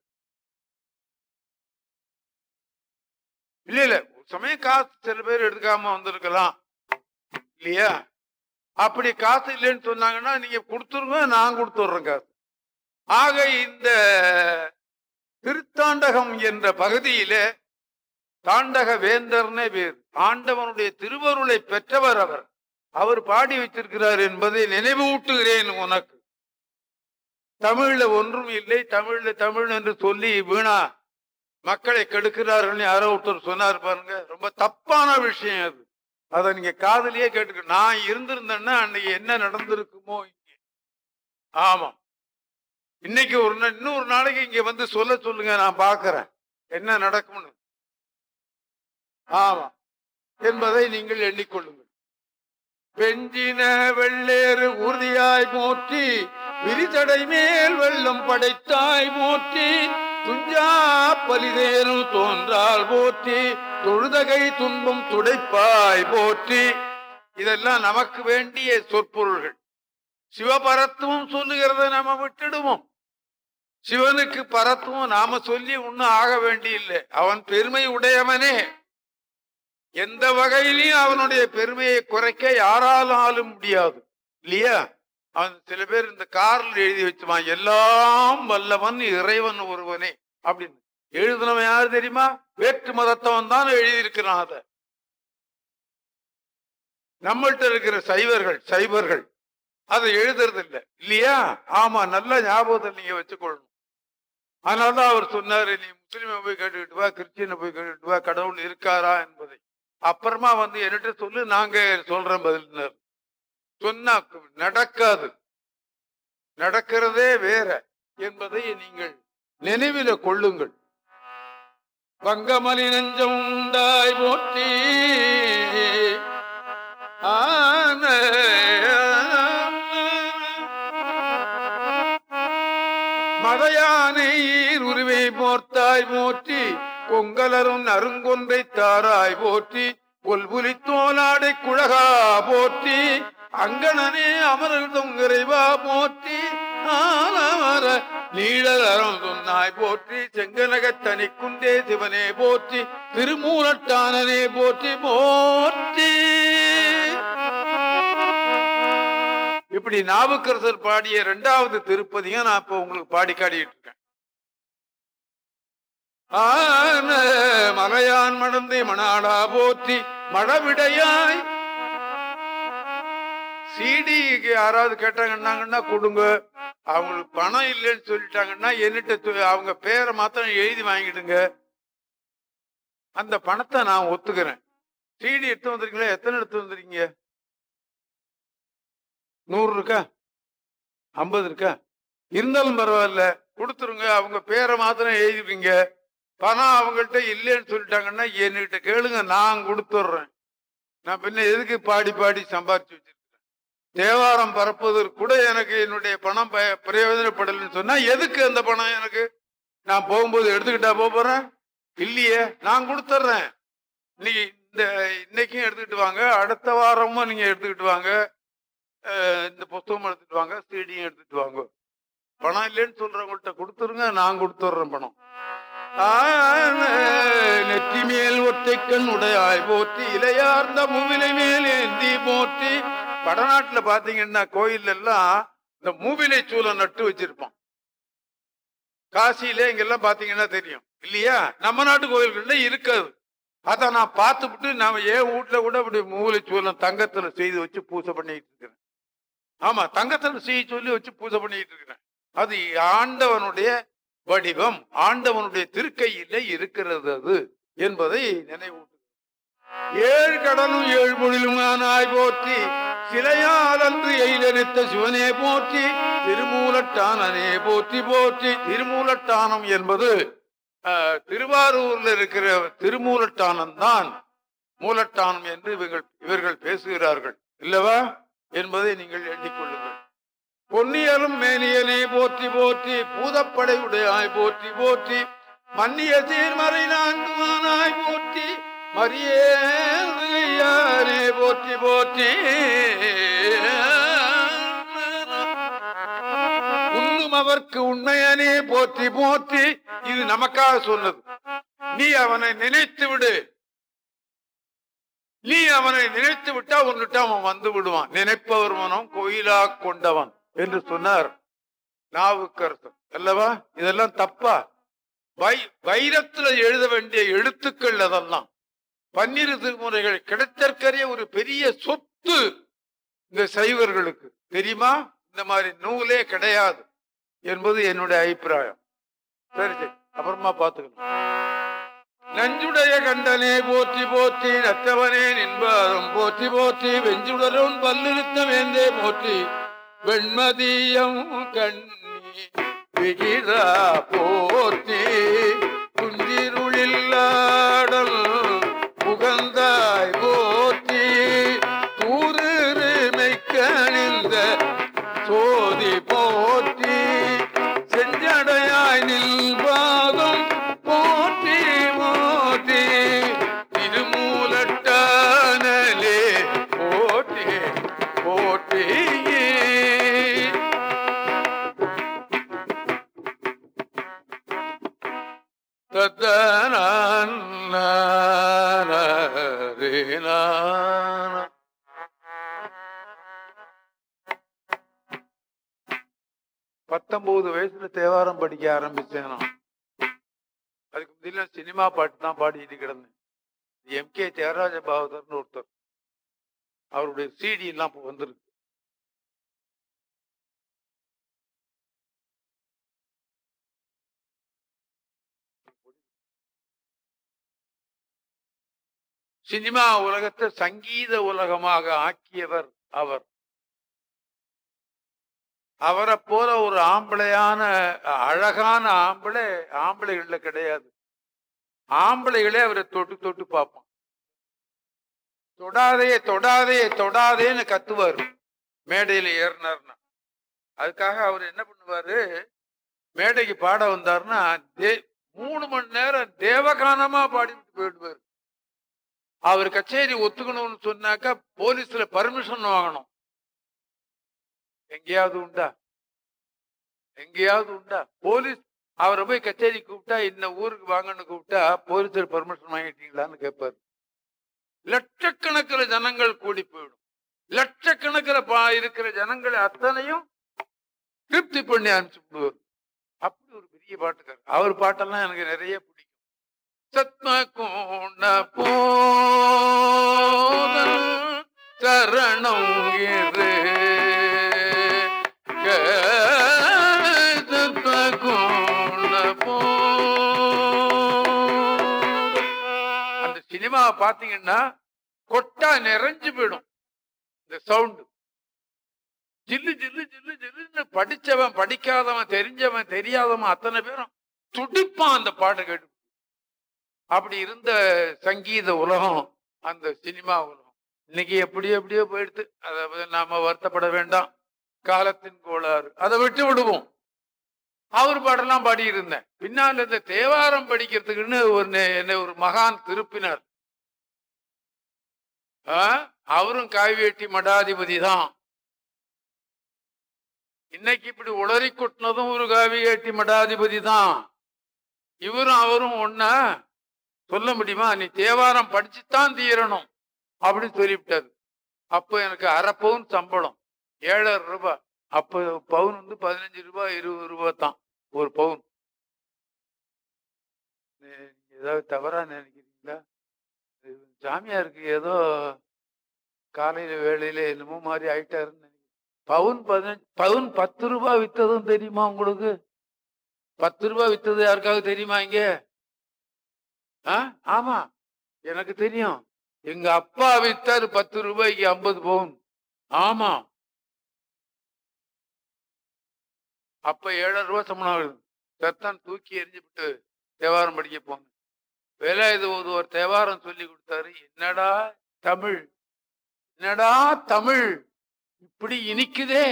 இல்ல இல்ல. ஒரு சமயம் காசு சில பேர் எடுக்காம வந்திருக்கலாம். இல்லையா? அப்படி காசு இல்லைன்னு சொன்னாங்கன்னா நீங்க கொடுத்துருங்க நான் கொடுத்துட்றேன் காசு. ஆக இந்த திருத்தாண்டகம் என்ற பகுதியிலே தாண்டக வேந்தர்னே பேர் ஆண்டவனுடைய திருவருளை பெற்றவர் அவர். அவர் பாடி வச்சிருக்கிறார் என்பதை நினைவூட்டுகிறேன் உனக்கு. தமிழ்ல ஒன்றும் இல்லை தமிழ்ல தமிழ் என்று சொல்லி வீணா மக்களை கெடுக்கிறார்கள் யாரோ ஒருத்தர் சொன்னார் பாருங்க. ரொம்ப தப்பான விஷயம் அது. அதை நீங்க காதலியே கேட்டுக்க நான் இருந்திருந்தேன்னா அன்னைக்கு என்ன நடந்திருக்குமோ இங்கே. ஆமா இன்னைக்கு ஒரு நா- இன்னொரு நாளைக்கு இங்க வந்து சொல்ல சொல்லுங்க நான் பாக்குறேன் என்ன நடக்கும்னு. ஆமா என்பதை நீங்கள் எண்ணிக்கொள்ளுங்கள். பெஞ்சின வெள்ளேறு உறுதியாய் போற்றி விரிதடை மேல் வெள்ளம் படைத்தாய் போற்றி துஞ்சா பலிதேனும் தோன்றால் போற்றி தொழுதகை துன்பம் துடைப்பாய் போற்றி. இதெல்லாம் நமக்கு வேண்டிய சொற்பொருள்கள். சிவபரத்துவம் சொல்லுகிறத நம்ம விட்டுடுவோம். சிவனுக்கு பரத்துவம் நாம சொல்லி ஒன்னும் ஆக வேண்டியில்லை. அவன் பெருமை உடையவனே. எந்த வகையிலையும் அவனுடைய பெருமையை குறைக்க யாராலும் முடியாது. இல்லையா? அவன் சில பேர் இந்த காரில் எழுதி வச்சுவான் எல்லாம் வல்லவன் இறைவன் ஒருவனே அப்படின்னு. எழுதினவன் யாரு தெரியுமா? வேற்று மதத்தவன் தான் எழுதியிருக்கிறான் அத. நம்மள்ட்ட இருக்கிற சைவர்கள் சைவர்கள் அதை எழுதுறது இல்ல இல்லையா? ஆமா நல்ல ஞாபகத்தை நீங்க வச்சுக்கொள்ளணும். அதனாலதான் அவர் சொன்னாரு நீ முஸ்லீமை போய் கேட்டுக்கிட்டு வா கிறிஸ்டியனை போய் கேட்டுக்கிட்டு வா கடவுள் இருக்காரா என்பதை. அப்புறமா வந்து என்கிட்ட சொல்லு நாங்க சொல்றேன் பதில் சொன்னா நடக்காது. நடக்கிறதே வேற என்பதை நீங்கள் நினைவில கொள்ளுங்கள். பங்கமலி நெஞ்சம் உண்டாய் போற்றி. ஆன மதையானை உருவை போர்த்தாய் போற்றி. கொங்கலரும் நறுங்கொன்றை தாராய் போற்றி கொல்புலி தோலாடை குழகா போற்றி அங்கணனே அமரர் தொங்கரைவா போற்றி ஆலமர நீழலரம் துன்னாய் போற்றி செங்கனகத்தனி குண்டே சிவனே போற்றி திருமூலட்டானனே போற்றி போற்றி. இப்படி நாவுக்கரசர் பாடிய இரண்டாவது திருப்பதியை நான் இப்ப உங்களுக்கு பாடி காட்டிட்டு இருக்கேன். ஆன மலையான் மணந்தை மணாடா போத்தி மழவிடையாய். சிடிக்கு யாராவது கேட்டாங்கன்னாங்கன்னா கொடுங்க. அவங்களுக்கு பணம் இல்லைன்னு சொல்லிட்டாங்கன்னா என்னிட்ட அவங்க பேரை மாத்திரம் எழுதி வாங்கிடுங்க. அந்த பணத்தை நான் ஒத்துக்கிறேன். சிடி எடுத்து வந்திருக்கீங்களா? எத்தனை எடுத்து வந்திருக்கீங்க? நூறு இருக்கா? ஐம்பது இருக்கா? இருந்தாலும் பரவாயில்ல. கொடுத்துருங்க. அவங்க பேரை மாத்திரம் எழுதிப்பீங்க. பணம் அவங்கள்ட்ட இல்லைன்னு சொல்லிட்டாங்கன்னா என்கிட்ட கேளுங்க நான் கொடுத்துட்றேன். நான் பின்ன எதுக்கு பாடி பாடி சம்பாரிச்சு வச்சிருக்கேன் தேவாரம் பரப்புவதற்கு கூட எனக்கு என்னுடைய பணம் பய- பிரயோஜனப்படலைன்னு சொன்னா எதுக்கு அந்த பணம் எனக்கு? நான் போகும்போது எடுத்துக்கிட்டா போக போறேன்? இல்லையே நான் கொடுத்துட்றேன். இன்னைக்கு இந்த இன்னைக்கும் எடுத்துக்கிட்டு வாங்க அடுத்த வாரமும் நீங்க எடுத்துக்கிட்டு வாங்க. இந்த புத்தகம் எடுத்துட்டு வாங்க சீடியும் எடுத்துட்டு வாங்க. பணம் இல்லைன்னு சொல்றவங்கள்ட்ட கொடுத்துருங்க நான் கொடுத்துட்றேன் பணம். நெற்றி மேல் ஒற்றைக்கண் உடையாய் போற்றி இலையார்ந்த மூவிலை மேல் ஏந்தி போற்றி. வடநாட்டுல பாத்தீங்கன்னா கோயில் எல்லாம் இந்த மூவிலை சூளம் நட்டு வச்சிருப்பான். காசியில இங்கெல்லாம் பாத்தீங்கன்னா தெரியும். இல்லையா? நம்ம நாட்டு கோயில்கள்ல இருக்காது. அதை நான் பார்த்துவிட்டு நாம ஏன் வீட்டுல கூட அப்படி மூவிலை சூளம் தங்கத்துல செய்து வச்சு பூஜை பண்ணிட்டு இருக்கிறேன்? ஆமா தங்கத்துல செய்ய சொல்லி வச்சு பூஜை பண்ணிட்டு இருக்கிறேன். அது ஆண்டவனுடைய வடிவம் ஆண்டவனுடைய திருக்கையிலே இருக்கிறது அது என்பதை நினைவூட்டு ஏழு கடலும் ஏழு பொழிலும் ஆனாய் போற்றி சிலையாதன்று எயிலெடுத்த சிவனே போற்றி திருமூலட்டானனே போற்றி போற்றி. திருமூலட்டானம் என்பது அஹ், திருவாரூர்ல இருக்கிற திருமூலட்டானம் தான் மூலட்டானம் என்று இவர்கள் இவர்கள் பேசுகிறார்கள். இல்லவா? என்பதை நீங்கள் எண்ணிக்கொள்ளுங்கள் பொன்னியலும் மேனியனே போற்றி போற்றி பூதப்படையுடையாய் போற்றி போற்றி. மன்னிய சீர்மறை நான்குமானாய் போற்றி. மரியானே போற்றி போற்றி. உண்ணும் அவர்க்கு உண்மையனே போற்றி போற்றி. இது நமக்காக சொன்னது. நீ அவனை நினைத்து விடு. நீ அவனை நினைத்து விட்டா உன்னுட்டு அவன் வந்து விடுவான். நினைப்பவர் மனம் கோயிலா கொண்டவன். என்று சொன்னார். நாவுக்கரசர். அல்லவா? இதெல்லாம் தப்பா? வை வைரத்துல எழுத வேண்டிய எழுத்துக்கள் அதெல்லாம். பன்னிரு திருமுறைகள் கிடைத்தற்கரிய ஒரு பெரிய சொத்து இந்த சைவர்களுக்கு. தெரியுமா? இந்த மாதிரி நூலே கிடையாது என்பது என்னுடைய அபிப்பிராயம். சரி சரி. அப்புறமா பாத்துக்கலாம் நஞ்சுடைய கண்டனே போற்றி போற்றி நத்தவனே நின்பாரும் போற்றி போற்றி. வெஞ்சுடரும் பல்லிருத்த வேந்தே போற்றி. வெண்மதியம் கண்ணி விகிதா போற்றி குஞ்சிருளில்லாடல் புகந்தாய் போ பத்தொன்பது தேவாரம் படிக்க ஆரம்பித்தேன் நான் அதுக்கு முந்தில சினிமா பாட்டு தான் பாடிட்டு கிடந்தேன். எம். கே. தியாகராஜ பாகவதர்னு ஒருத்தர். அவருடைய சிடி எல்லாம் இப்போ வந்திருக்கு. சினிமா உலகத்தை சங்கீத உலகமாக ஆக்கியவர் அவர். அவரை போல ஒரு ஆம்பளையான அழகான ஆம்பளை ஆம்பளைகள்ல கிடையாது. ஆம்பளைகளே அவரை தொட்டு தொட்டு பார்ப்பான். தொடாதே தொடாதே தொடாதேன்னு கத்துவாரு. மேடையில ஏறினார்னா அதுக்காக அவர் என்ன பண்ணுவாரு? மேடைக்கு பாட வந்தாருன்னா தே- மூணு மணி நேரம் தேவகானமா பாடிட்டு போயிடுவாரு. அவர் கச்சேரி ஒத்துக்கணும்னு சொன்னாக்கா போலீஸ்ல பர்மிஷன் வாங்கணும். எங்கேயாவது உண்டா? எங்கேயாவது உண்டா? போலீஸ் அவரை போய் கச்சேரி கூப்பிட்டா இந்த ஊருக்கு வாங்கன்னு கூப்பிட்டா போலீஸர் பர்மிஷன் வாங்கிட்டீங்களான்னு கேட்பாரு லட்சக்கணக்கில் ஜனங்கள் கூடி போயிடும். லட்சக்கணக்கில் பா- இருக்கிற ஜனங்களை அத்தனையும் திருப்தி பண்ணி அனுப்பிச்சு விடுவார். அப்படி ஒரு பெரிய பாட்டுக்கார் அவர் பாட்டெல்லாம் எனக்கு நிறைய பிடிக்கும். சத்ம கோண போ சரணம் பார்த்தீங்கன்னா பாத்தீங்கன்னா கொட்டா நிறைஞ்சு போயிடும். இந்த சவுண்டு ஜில்லு ஜில்லு ஜில்லு ஜில்லுன்னு படிச்சவன் படிக்காதவன் தெரிஞ்சவன் தெரியாதவன் அத்தனை பேரும் துடிப்பான் அந்த பாட்டு கேட்டு. அப்படி இருந்த சங்கீத உலகம் அந்த சினிமா உலகம். இன்னைக்கு எப்படி எப்படியோ போயிடுது. அதை நாம வருத்தப்பட வேண்டாம். காலத்தின் கோளாறு. அதை விட்டு விடுவோம். அவர் பாடெல்லாம் பாடியிருந்தேன். பின்னால் இந்த தேவாரம் படிக்கிறதுக்குன்னு ஒரு என்னை ஒரு மகான் திருப்பினார். அவரும் காய்வேட்டி மடாதிபதி தான் இன்னைக்கு இப்படி உளறி கொட்டினதும் ஒரு காவிகேட்டி மடாதிபதி தான் இவரும் அவரும் ஒன்ன சொல்ல முடியுமா? நீ தேவாரம் படிச்சுத்தான் தீரணும் அப்படின்னு சொல்லிவிட்டாரு. அப்போ எனக்கு அரை பவுன் சம்பளம் ஏழரை ரூபாய் அப்போ பவுன் வந்து பதினஞ்சு ரூபாய் இருபது ரூபாய் தான் ஒரு பவுன். ஏதாவது தவறா நினைக்கிறீங்களா? சாமியாருக்கு ஏதோ காலையில வேலையில என்னமோ மாதிரி ஆயிட்டாருன்னு பவுன் பதினஞ்சு பவுன் பத்து ரூபாய் வித்ததும் தெரியுமா உங்களுக்கு? பத்து ரூபாய் வித்தது யாருக்காவது தெரியுமா இங்க? ஆ? ஆமா. எனக்கு தெரியும். எங்க அப்பா வித்தாரு பத்து ரூபாய்க்கு ஐம்பது பவுன். ஆமா. அப்ப ஏழரை ரூபாய் சம்பளம் ஆகுது. சத்தான் தூக்கி எரிஞ்சுவிட்டு தேவாரம் படிக்க போங்க. வேலாயுத ஒரு தேவாரம் சொல்லி கொடுத்தாரு. என்னடா தமிழ்? என்னடா தமிழ்? இப்படி இனிக்குதே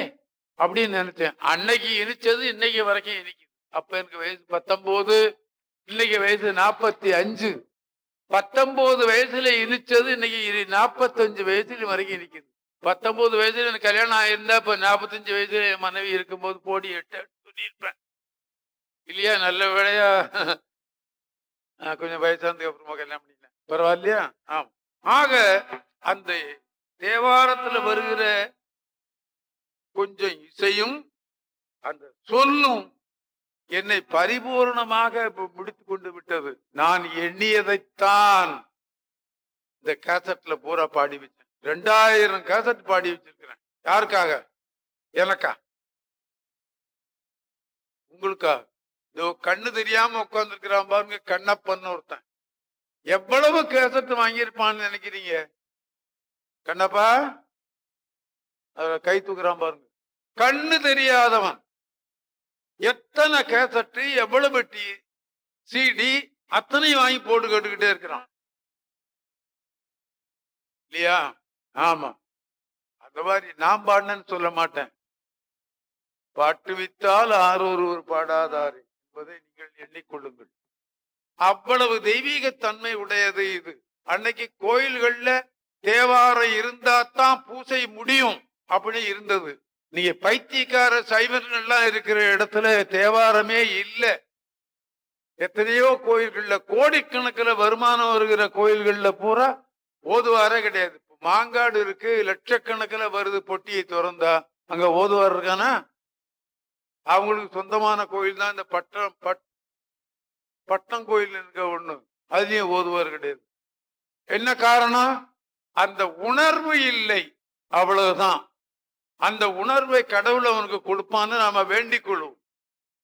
அப்படின்னு நினைச்சேன் அன்னைக்கு இனிச்சது இன்னைக்கு வரைக்கும் இனிக்குது. அப்ப எனக்கு வயசு பத்தொன்பது இன்னைக்கு வயசு நாற்பத்தி அஞ்சு. பத்தொன்பது வயசுல இனிச்சது இன்னைக்கு நாற்பத்தஞ்சு வயசுல வரைக்கும் இனிக்குது. பத்தொன்பது வயசுல எனக்கு கல்யாணம் ஆயிருந்தா இப்ப நாற்பத்தஞ்சு வயசுல என் மனைவி இருக்கும்போது போடி எட்டு சொல்லியிருப்பேன் இல்லையா? நல்ல வேலையா கொஞ்சம் வயசானதுக்கு அப்புறமா கல்யாணம் பண்ணிட்டேன் பரவாயில்லையா? ஆம். ஆக அந்த தேவாரத்துல வருகிற கொஞ்சம் இசையும் அந்த சொல்லும் என்னை பரிபூர்ணமாக முடித்து கொண்டு விட்டது. நான் எண்ணியதைத்தான் இந்த கேசட்ல பூரா பாடி வச்சேன். ரெண்டாயிரம் கேசட் பாடி வச்சிருக்கிறேன். யாருக்காக? எனக்கா? உங்களுக்கா? இதோ கண்ணு தெரியாம உட்காந்துருக்கிறான் பாருங்க கண்ணப்பன்னு ஒருத்தன். எவ்வளவு கேசட் வாங்கியிருப்பான்னு நினைக்கிறீங்க? கண்ணப்பா அவரை கை தூக்குறான் பாருங்க. கண்ணு தெரியாதவன். எத்தனை கேசட்டு எவ்வளவு பெட்டி சிடி அத்தனையும் வாங்கி போட்டு கேட்டுக்கிட்டே இருக்கிறான். இல்லையா? ஆமா. அந்த மாதிரி நான் பாடினேன்னு சொல்ல மாட்டேன். பாட்டு வித்தால் ஆரொருவர் பாடாதாரு. என்பதை நீங்கள் எண்ணிக்கொள்ளுங்கள். அவ்வளவு தெய்வீக தன்மை உடையது இது. அன்னைக்கு கோயில்கள்ல தேவாரம் இருந்தா தான் பூசை முடியும் அப்படி இருந்தது. நீங்க பைத்தியக்கார சைவன் எல்லாம் இருக்கிற இடத்துல தேவாரமே இல்லை. எத்தனையோ கோயில்கள்ல கோடிக்கணக்கில் வருமானம் வருகிற கோயில்கள்ல பூரா ஓதுவாரே கிடையாது. மாங்காடு இருக்கு லட்சக்கணக்கில் வருது பொட்டியை திறந்தா. அங்க ஓதுவார் இருக்கானா? அவங்களுக்கு சொந்தமான கோயில் தான். இந்த பட்டம் பட் பட்டம் கோயில் இருக்க ஒண்ணு அதுலயும் ஓதுவார் கிடையாது. என்ன காரணம்? அந்த உணர்வு இல்லை. அவ்வளவுதான். அந்த உணர்வை கடவுள் அவனுக்கு கொடுப்பான்னு நாம வேண்டிக் கொள்வோம்.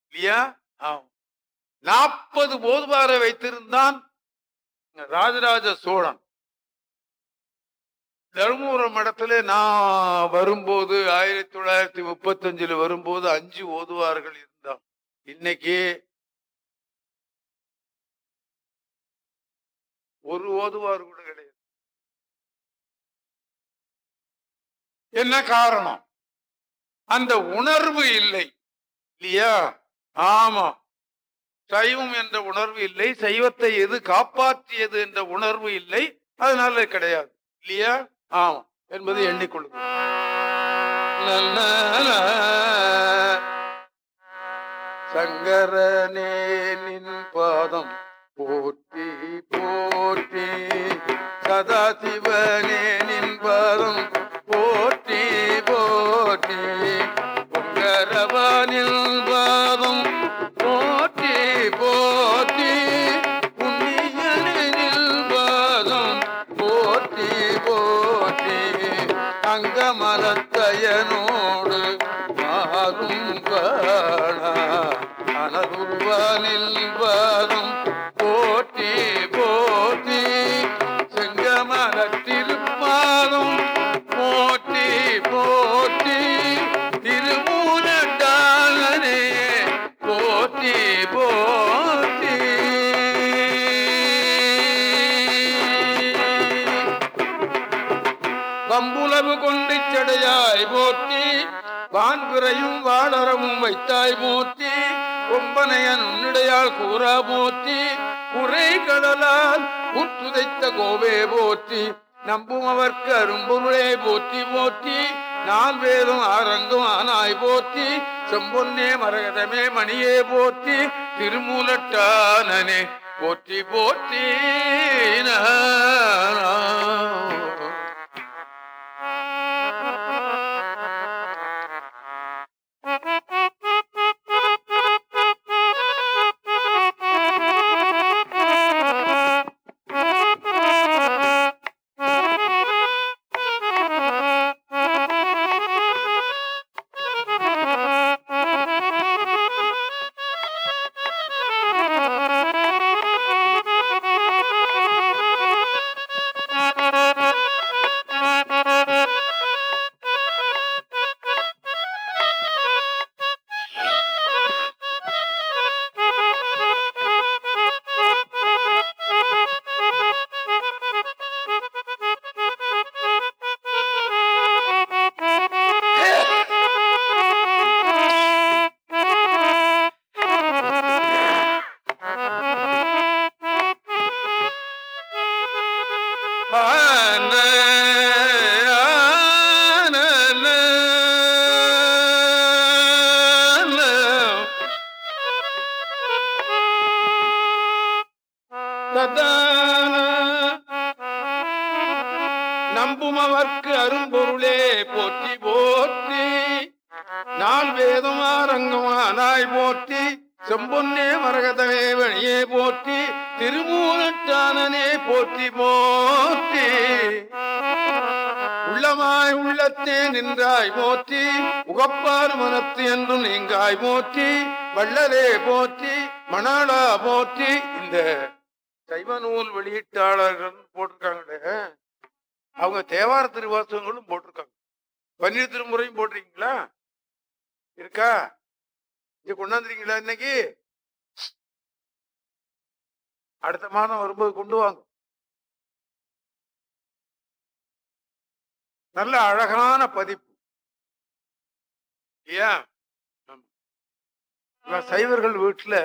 இல்லையா? ஆம். நாற்பது ஓதுவாரை வைத்திருந்தான் ராஜராஜ சோழன். தருமபுரம் இடத்துல நான் வரும்போது ஆயிரத்தி தொள்ளாயிரத்தி முப்பத்தி அஞ்சுல வரும்போது அஞ்சு ஓதுவார்கள் இருந்தான் இன்னைக்கு ஒரு ஓதுவார் கூட கிடையாது. என்ன காரணம்? அந்த உணர்வு இல்லை. இல்லையா? ஆமா. சைவம் என்ற உணர்வு இல்லை. சைவத்தை எது காப்பாற்றியது என்ற உணர்வு இல்லை. அதனால கிடையாது. இல்லையா? ஆமா என்பதை எண்ணிக்கொள்ளுங்க. சங்கரனே நின் பாதம் போற்றி போற்றி. சதாசிவனே நின் பாதம் வைத்தாய் போற்றி கொம்பனையன் உன்னிடையால் கூறா போற்றி குறை கடலால் உற்றுதைத்த கோவே போற்றி. நம்பும் அவர்க்கு அரும்பொருளே போற்றி போற்றி நான் வேதம் ஆரங்கும் ஆனாய் போற்றி. செம்பொன்னே மரகதமே மணியே போற்றி திருமூலட்டானனே போற்றி போற்றி. இருக்கா? இங்க கொண்டாந்துருக்கீங்களா இன்னைக்கு? அடுத்த மாதம் வரும்போது கொண்டு வாங்க. நல்ல அழகான பதிப்பு. ஏன் சைவர்கள் வீட்டுல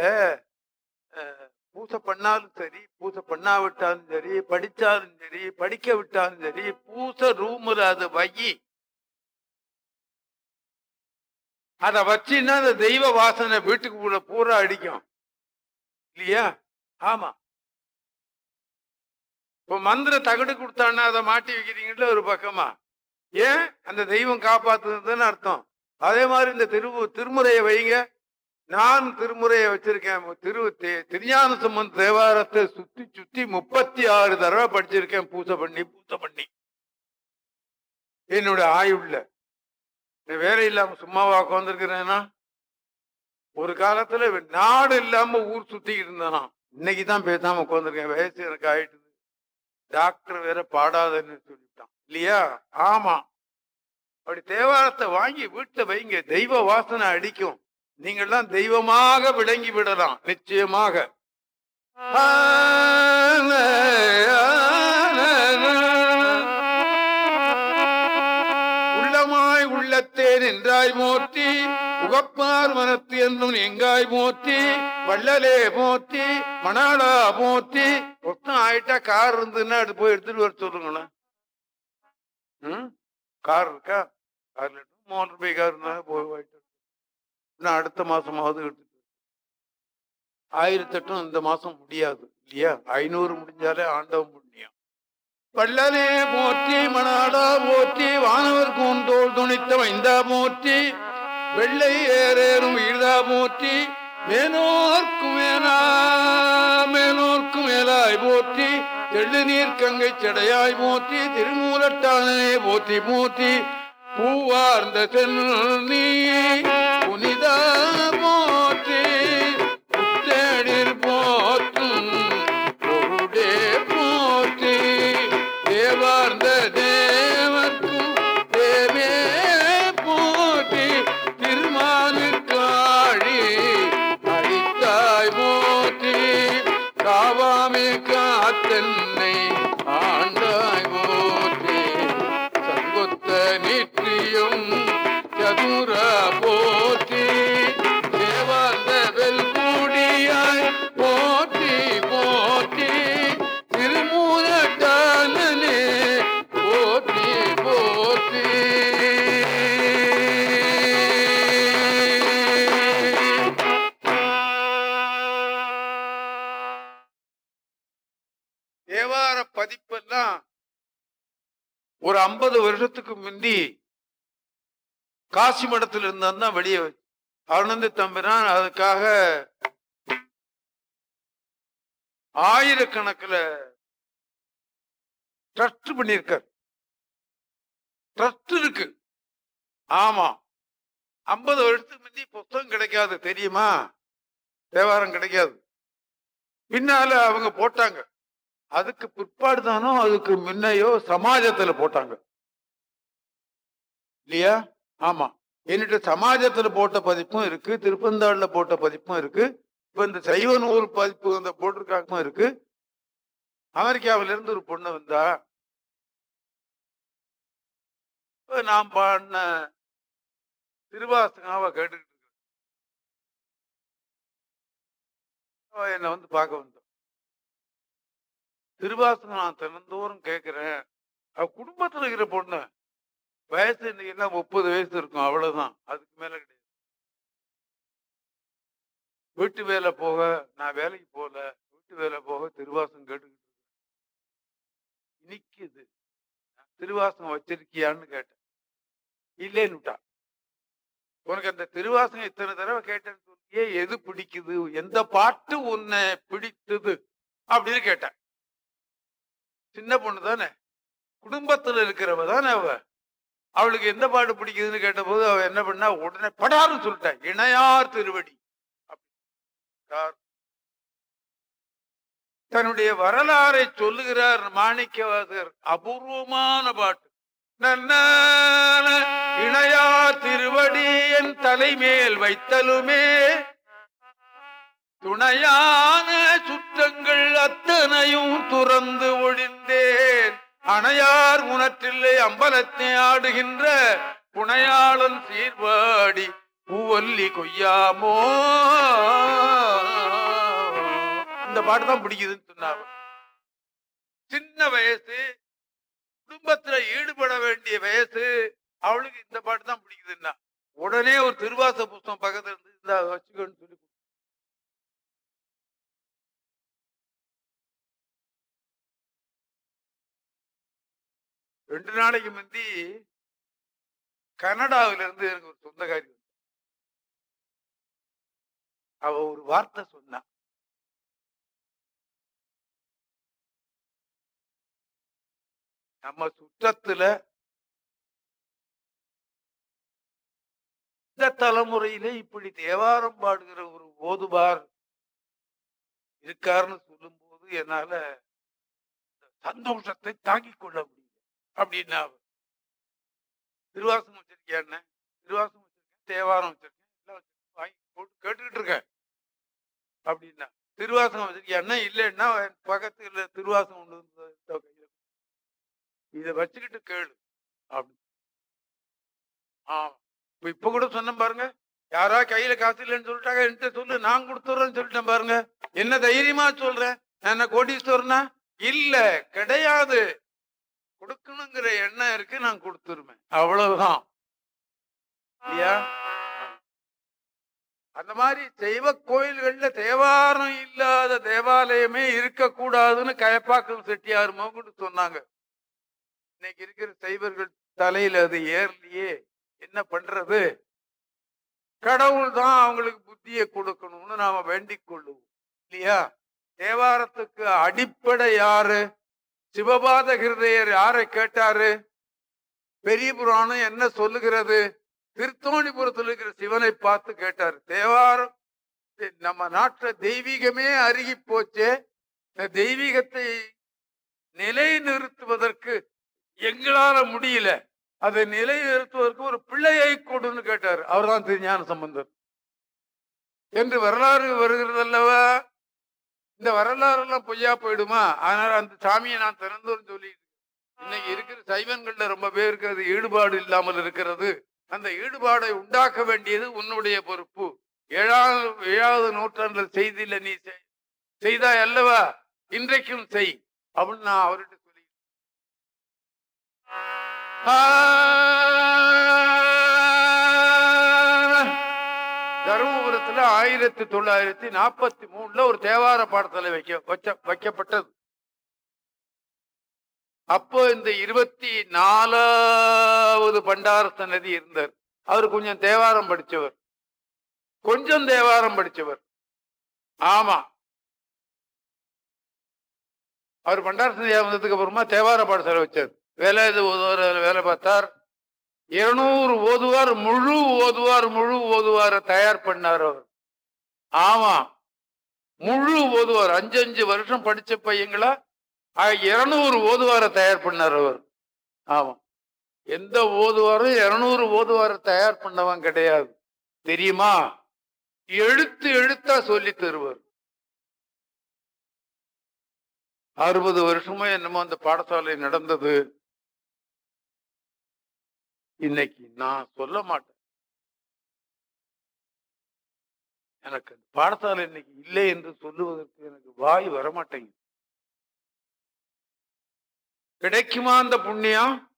பூசை பண்ணாலும் சரி பூசை பண்ணாவிட்டாலும் சரி படிச்சாலும் சரி படிக்க விட்டாலும் சரி பூசை ரூம்ல அது வையி அதை வச்சுன்னா அந்த தெய்வ வாசனை வீட்டுக்குள்ள பூரா அடிக்கும். இல்லையா? ஆமா. இப்போ மந்திர தகடு கொடுத்தான்னா அதை மாட்டி வைக்கிறீங்கல்ல ஒரு பக்கமா? ஏன்? அந்த தெய்வம் காப்பாத்துதுன்னு அர்த்தம். அதே மாதிரி இந்த திரு திருமுறையை வைங்க. நான் திருமுறையை வச்சிருக்கேன். திரு திருஞான சம்பந்த தேவாரத்தை சுத்தி சுத்தி முப்பத்தி ஆறு தடவை படிச்சிருக்கேன். பூசை பண்ணி பூசை பண்ணி. என்னோட ஆயுள்ல. நான் வேலை இல்லாம சும்மாவா உட்காந்துருக்கிறேன்னா ஒரு காலத்துல நாடு இல்லாம ஊர் சுத்திக்கிட்டு இருந்தானா இன்னைக்கு தான் பேசாம உட்காந்துருக்கேன் வயசு எனக்கு ஆயிட்டுது டாக்டர் வேற பாடாதன்னு சொல்லிட்டான் இல்லையா ஆமா அப்படி தேவாரத்தை வாங்கி வீட்டுல வைங்க தெய்வ வாசனை அடிக்கும் நீங்கள்லாம் தெய்வமாக விளங்கி விடலாம் நிச்சயமாக எங்காய் நின்றாய் உகப்பார் மனத்து என்னும் எங்காய் மோற்றி வள்ளலே மோற்றி மணாளா மோற்றி ஒத்தம் ஆயிட்டா கார் இருந்துன்னா அது போய் எடுத்துட்டு வர சொல்லுங்களேன் ம்? கார் இருக்கா? கார்ல மோட்டர் பைக் கார் போய் வாங்கிட்டு அடுத்த மாசமாவது எடுத்துட்டு ஆயிரத்தெட்டும் இந்த மாசம் முடியாது இல்லையா? ஐநூறு முடிஞ்சாலே ஆண்டவன் வள்ளலே போற்றி மணாடா போற்றி வானவர் கூந்தோல் துணித்த வைந்தா போற்றி வெள்ளை ஏறேறும் ஈழா போற்றி மேனோர்க்கு மேலா மேலோர்க்கு மேலாய் போற்றி தெள்ளு நீர் கங்கை செடையாய் போற்றி திருமூலட்டானே போற்றி போற்றி பூவார்ந்த சென்னி புனிதா போ வருஷத்துக்கு முந்தி காசி மடத்துல இருந்தான் வெளியே வச்சு. அருணந்தி தம்பிரான் அதுக்காக ஆயிரக்கணக்கில் ட்ரஸ்ட் பண்ணியிருக்கார். ட்ரஸ்ட் இருக்கு. ஆமா. ஐம்பது வருஷத்துக்கு முந்தி புத்தகம் கிடைக்காது தெரியுமா? தேவாரம் கிடைக்காது. பின்னால அவங்க போட்டாங்க. அதுக்கு பிற்பாடு தானோ அதுக்கு முன்னையோ சமாஜத்துல போட்டாங்க. இல்லையா? ஆமா. என்கிட்ட சமாஜத்துல போட்ட பதிப்பும் இருக்கு திருப்பந்தாள்ல போட்ட பதிப்பும் இருக்கு இப்ப இந்த சைவ நூல் பதிப்பு அந்த போட்டிருக்காங்க இருக்கு. அமெரிக்காவில இருந்து ஒரு பொண்ணு வந்தா நான் பாடின திருவாசகாவை கேட்டுக்கிட்டு இருக்கு என்னை வந்து பார்க்க வந்தோம் திருவாசகம் நான் தினந்தோறும் கேட்கிறேன் குடும்பத்தில் இருக்கிற பொண்ணு. வயசு இன்னைக்குன்னா முப்பது வயசு இருக்கும் அவ்வளவுதான். அதுக்கு மேல கிடையாது. வீட்டு வேலை போக நான் வேலைக்கு போகல வீட்டு வேலை போக திருவாசம் கேட்டுக்கிட்டு நிக்குது இனிக்குது. திருவாசகம் வச்சிருக்கியான்னு கேட்டேன். இல்லைன்னுட்டா. உனக்கு அந்த திருவாசகம் இத்தனை தடவை கேட்டேன்னு சொல்லியே எது பிடிக்குது? எந்த பாட்டு உன்னை பிடித்தது? அப்படின்னு கேட்டேன். சின்ன பொண்ணு தானே. குடும்பத்துல இருக்கிறவ தானே அவ. அவளுக்கு எந்த பாட்டு பிடிக்குதுன்னு கேட்டபோது அவ என்ன பண்ணா உடனே படாருன்னு சொல்லிட்டேன் இணையார் திருவடி. தன்னுடைய வரலாறை சொல்லுகிறார் மாணிக்கவாசகர். அபூர்வமான பாட்டு. நன்னான இணையார் திருவடி என் தலைமேல் வைத்தலுமே. துணையான சுற்றங்கள் அத்தனையும் துறந்து ஒழிந்தேன். அணையார் உணற்றில்லை அம்பலத்தை ஆடுகின்ற புனையாளன் சீர்வாடி பூவல்லி கொய்யாமோ? இந்த பாட்டு தான் பிடிக்குதுன்னு சொன்னாங்க. சின்ன வயசு குடும்பத்துல ஈடுபட வேண்டிய வயசு அவளுக்கு இந்த பாட்டு தான் பிடிக்குதுன்னா. உடனே ஒரு திருவாச புஸ்தம் பக்கத்துல இருந்து இந்த வச்சுக்கோன்னு சொல்லி ரெண்டு நாளைக்கு முந்தி கனடாவில இருந்து எனக்கு ஒரு சொந்தக்காரி அவ ஒரு வார்த்தை சொன்னா. நம்ம சுற்றத்துல இந்த தலைமுறையில இப்படி தேவாரம் பாடுகிற ஒரு ஓதுபார் இருக்காருன்னு சொல்லும் போது என்னால இந்த சந்தோஷத்தை தாங்கிக் கொள்ள முடியும் அப்படின்னா திருவாசம் வச்சிருக்கியா என்ன? வச்சிருக்கேன் தேவாரம் வச்சிருக்கேன் எல்லாம் வச்சிருக்கேன். வாங்கி போட்டு கேட்டுக்கிட்டு இருக்கேன். அப்படின்னா திருவாசம் வச்சிருக்கியா என்ன? இல்லைன்னா பக்கத்துல திருவாசம் ஒன்று இருந்தது, இதை வச்சுக்கிட்டு கேளு. அப்படி. ஆ இப்ப இப்போ கூட சொன்னேன் பாருங்க யாரா கையில காசு இல்லைன்னு சொல்லிட்டாங்க என்கிட்ட சொல்லு நான் கொடுத்துட்றேன்னு சொல்லிட்டேன் பாருங்க. என்ன தைரியமா சொல்றேன்? நான் என்ன கோடீஸ்வரனா? இல்ல கிடையாது. கொடுக்கணுங்கிற எண்ணம் இருக்கு நான் கொடுத்துருவேன். அவ்வளவுதான். இல்லையா? அந்த மாதிரி தெய்வ கோயில்கள்ல தேவாரம் இல்லாத தேவாலயமே இருக்கக்கூடாதுன்னு கயப்பாக்கம் செட்டியார் மோகன் சொன்னாங்க. இன்னைக்கு இருக்கிற சைவர்கள் தலையில அது ஏறலையே என்ன பண்றது? கடவுள் தான் அவங்களுக்கு புத்தியை கொடுக்கணும்னு நாம வேண்டிக் கொள்ளுவோம். இல்லையா? தேவாரத்துக்கு அடிப்படை யாரு? சிவபாத ஹிருதயர் யாரை கேட்டாரு? பெரிய புராணம் என்ன சொல்லுகிறது? திருத்தோணிபுரத்தில் இருக்கிற சிவனை பார்த்து கேட்டார். தேவாரம் நம்ம நாட்டுல தெய்வீகமே அருகி போச்சே. இந்த தெய்வீகத்தை நிலைநிறுத்துவதற்கு எங்களால முடியல. அதை நிலைநிறுத்துவதற்கு ஒரு பிள்ளையை கொடுன்னு கேட்டார். அவர்தான் திருஞான சம்பந்தர். என்று வரலாறு வருகிறது அல்லவா இந்த வரலாறு எல்லாம் பொய்யா போயிடுமா? அதனால அந்த சாமியை நான் திறந்தோன்னு சொல்லி இன்னைக்கு இருக்கிற சைவன்கள்ல ரொம்ப பேருக்கு அது ஈடுபாடு இல்லாமல் இருக்கிறது. அந்த ஈடுபாடை உண்டாக்க வேண்டியது உன்னுடைய பொறுப்பு. ஏழாவது ஏழாவது நூற்றாண்டுல செய்தியில நீ செய்- அல்லவா? இன்றைக்கும் செய் அப்படின்னு நான் அவர்கிட்ட சொல்லி தருமபுரத்துல ஆயிரத்தி தொள்ளாயிரத்தி நாற்பத்தி மூணுல ஒரு தேவார பாடத்துல வைக்க வச்ச- வைக்கப்பட்டது. அப்போ இந்த இருபத்தி நாலாவது பண்டாரத்த நதி இருந்தார் அவர் கொஞ்சம் தேவாரம் படிச்சவர். கொஞ்சம் தேவாரம் படிச்சவர். ஆமா. அவர் பண்டாரஸ்த நதி வந்ததுக்கு அப்புறமா தேவார பாடசாலை வச்சார். வேலை இது வேலை பார்த்தார். இருநூறு ஓதுவார் முழு ஓதுவார் முழு ஓதுவார தயார் பண்ணார் அவர். ஆமா முழு ஓதுவார். அஞ்சு அஞ்சு வருஷம் படிச்ச பையங்களா இருநூறு ஓதுவார தயார் பண்ணார் அவர். ஆமா. எந்த ஓதுவாரும் இருநூறு ஓதுவார தயார் பண்ணவன் கிடையாது. தெரியுமா? எழுத்து எழுத்தா சொல்லி தருவார். அறுபது வருஷமும் என்னமோ அந்த பாடசாலை நடந்தது. இன்னைக்கு நான் சொல்ல மாட்டேன். எனக்கு அந்த பாடசாலை இன்னைக்கு இல்லை என்று சொல்லுவதற்கு எனக்கு வாய் வரமாட்டேங்குது. கிடைக்குமா அந்த புண்ணியம்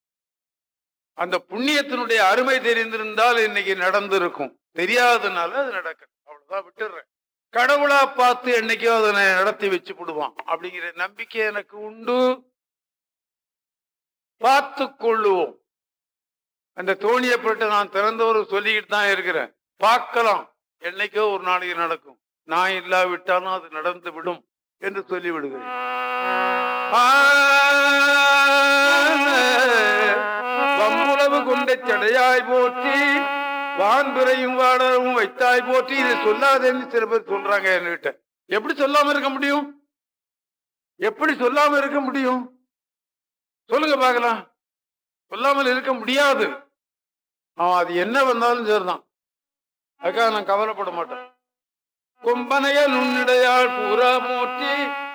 அந்த புண்ணியத்தினுடைய அருமை தெரிந்திருந்தால் இன்னைக்கு நடந்திருக்கும். தெரியாததுனால அது நடக்கும் அவ்வளவுதான் விட்டுடுறேன் கடவுளா பார்த்து என்னைக்கோ அதனை நடத்தி வச்சு விடுவான் அப்படிங்கிற நம்பிக்கை எனக்கு உண்டு. பார்த்து கொள்ளுவோம். அந்த தோணியை போட்டு நான் திறந்தவர் சொல்லிக்கிட்டு தான் இருக்கிறேன். பார்க்கலாம். என்னைக்கோ ஒரு நாளைக்கு நடக்கும். நான் இல்லாவிட்டாலும் அது நடந்து விடும் என்று சொல்லிவிடுகிறேன். கொண்ட சடையாய் போற்றி வான்புறையும் வாடவும் வைத்தாய் போற்றி இதை சொல்லாதேன்னு சில பேர் சொல்றாங்க என்கிட்ட எப்படி சொல்லாம இருக்க முடியும்? எப்படி சொல்லாம இருக்க முடியும்? சொல்லுங்க பார்க்கலாம். சொல்லாமல் இருக்க முடியாது. அவன் அது என்ன வந்தாலும் சரிதான். அதுக்காக நான் கவலைப்பட மாட்டேன். கொம்பனைய நுண்ணிடையால் பூரா போற்றி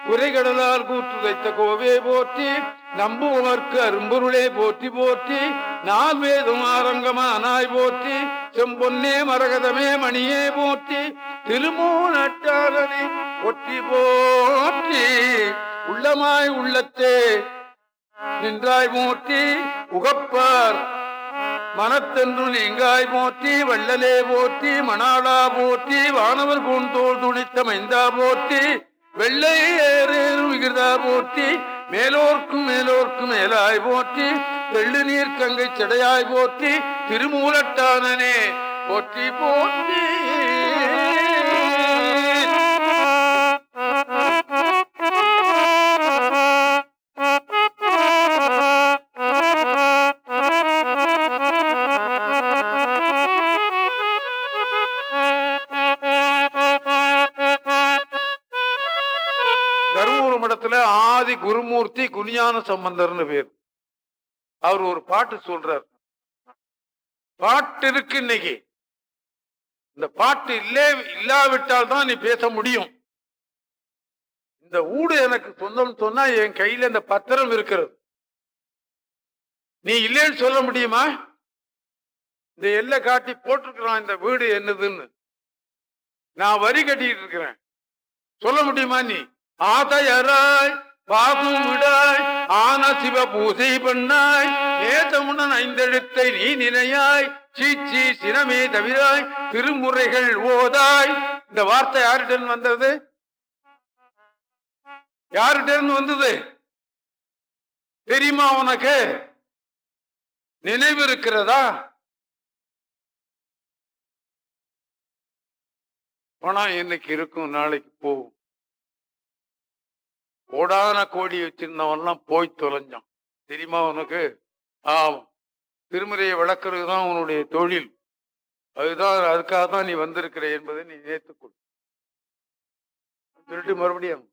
உரைகடலால் கூற்று வைத்த கோவே போற்றி நம்புவமர்க்கு அரும்பொருளே போற்றி போற்றி நான் வேதும் ஆரங்கமானாய் போற்றி செம்பொன்னே மரகதமே மணியே போற்றி திருமூனட்டாரனை ஒற்றி போற்றி உள்ளமாய் உள்ளத்தே நின்றாய் போற்றி உகப்பார் மனத்தென்று லிங்காய் போற்றி வள்ளலே போற்றி மணாளா போற்றி வானவர் பூந்தோள் துணித்த மைந்தா போற்றி வெள்ளை ஏறேறு விகிதா போற்றி மேலோர்க்கும் மேலோர்க்கும் மேலாய் போற்றி வெள்ளு நீர் கங்கை செடையாய் போற்றி திருமூலட்டானனே போற்றி போற்றி. மூர்த்தி குனியான சம்பந்தர்னு பேர். அவர் ஒரு பாட்டு சொல்றார். பாட்டு இருக்கு இன்னைக்கு. இந்த பாட்டு இல்லே இல்லாவிட்டால் தான் நீ பேச முடியும். இந்த ஊடு எனக்கு சொந்தம் சொன்னா என் கையில இந்த பத்திரம் இருக்கிறது. நீ இல்லைன்னு சொல்ல முடியுமா? இந்த எல்லை காட்டி போட்டிருக்கிறான் இந்த வீடு என்னதுன்னு. நான் வரி கட்டிட்டு இருக்கிறேன். சொல்ல முடியுமா நீ? ஆதையராய் பாகும் விடாய் ஞான சிவ பூசை பண்ணாய் நேசமுடன் ஐந்தெழுத்தை நீ நினையாய் சீச்சி சினமே தவிராய் திருமுறைகள் ஓதாய். இந்த வார்த்தை யாருடன் வந்தது? யாருடன் வந்தது? தெரியுமா உனக்கு? நினைவு இருக்கிறதா? பணம் இன்னைக்கு இருக்கும் நாளைக்கு போகும் கோடான கோடி வச்சிருந்தவன்லாம் போய் தொலைஞ்சான். தெரியுமா உனக்கு? ஆமாம் திருமறையை வளர்க்கறது தான் உன்னுடைய தொழில். அதுதான் அதுக்காக தான் நீ வந்திருக்கிற என்பதை நீ நினைத்துக்கொள் சொல்லிட்டு மறுபடியும்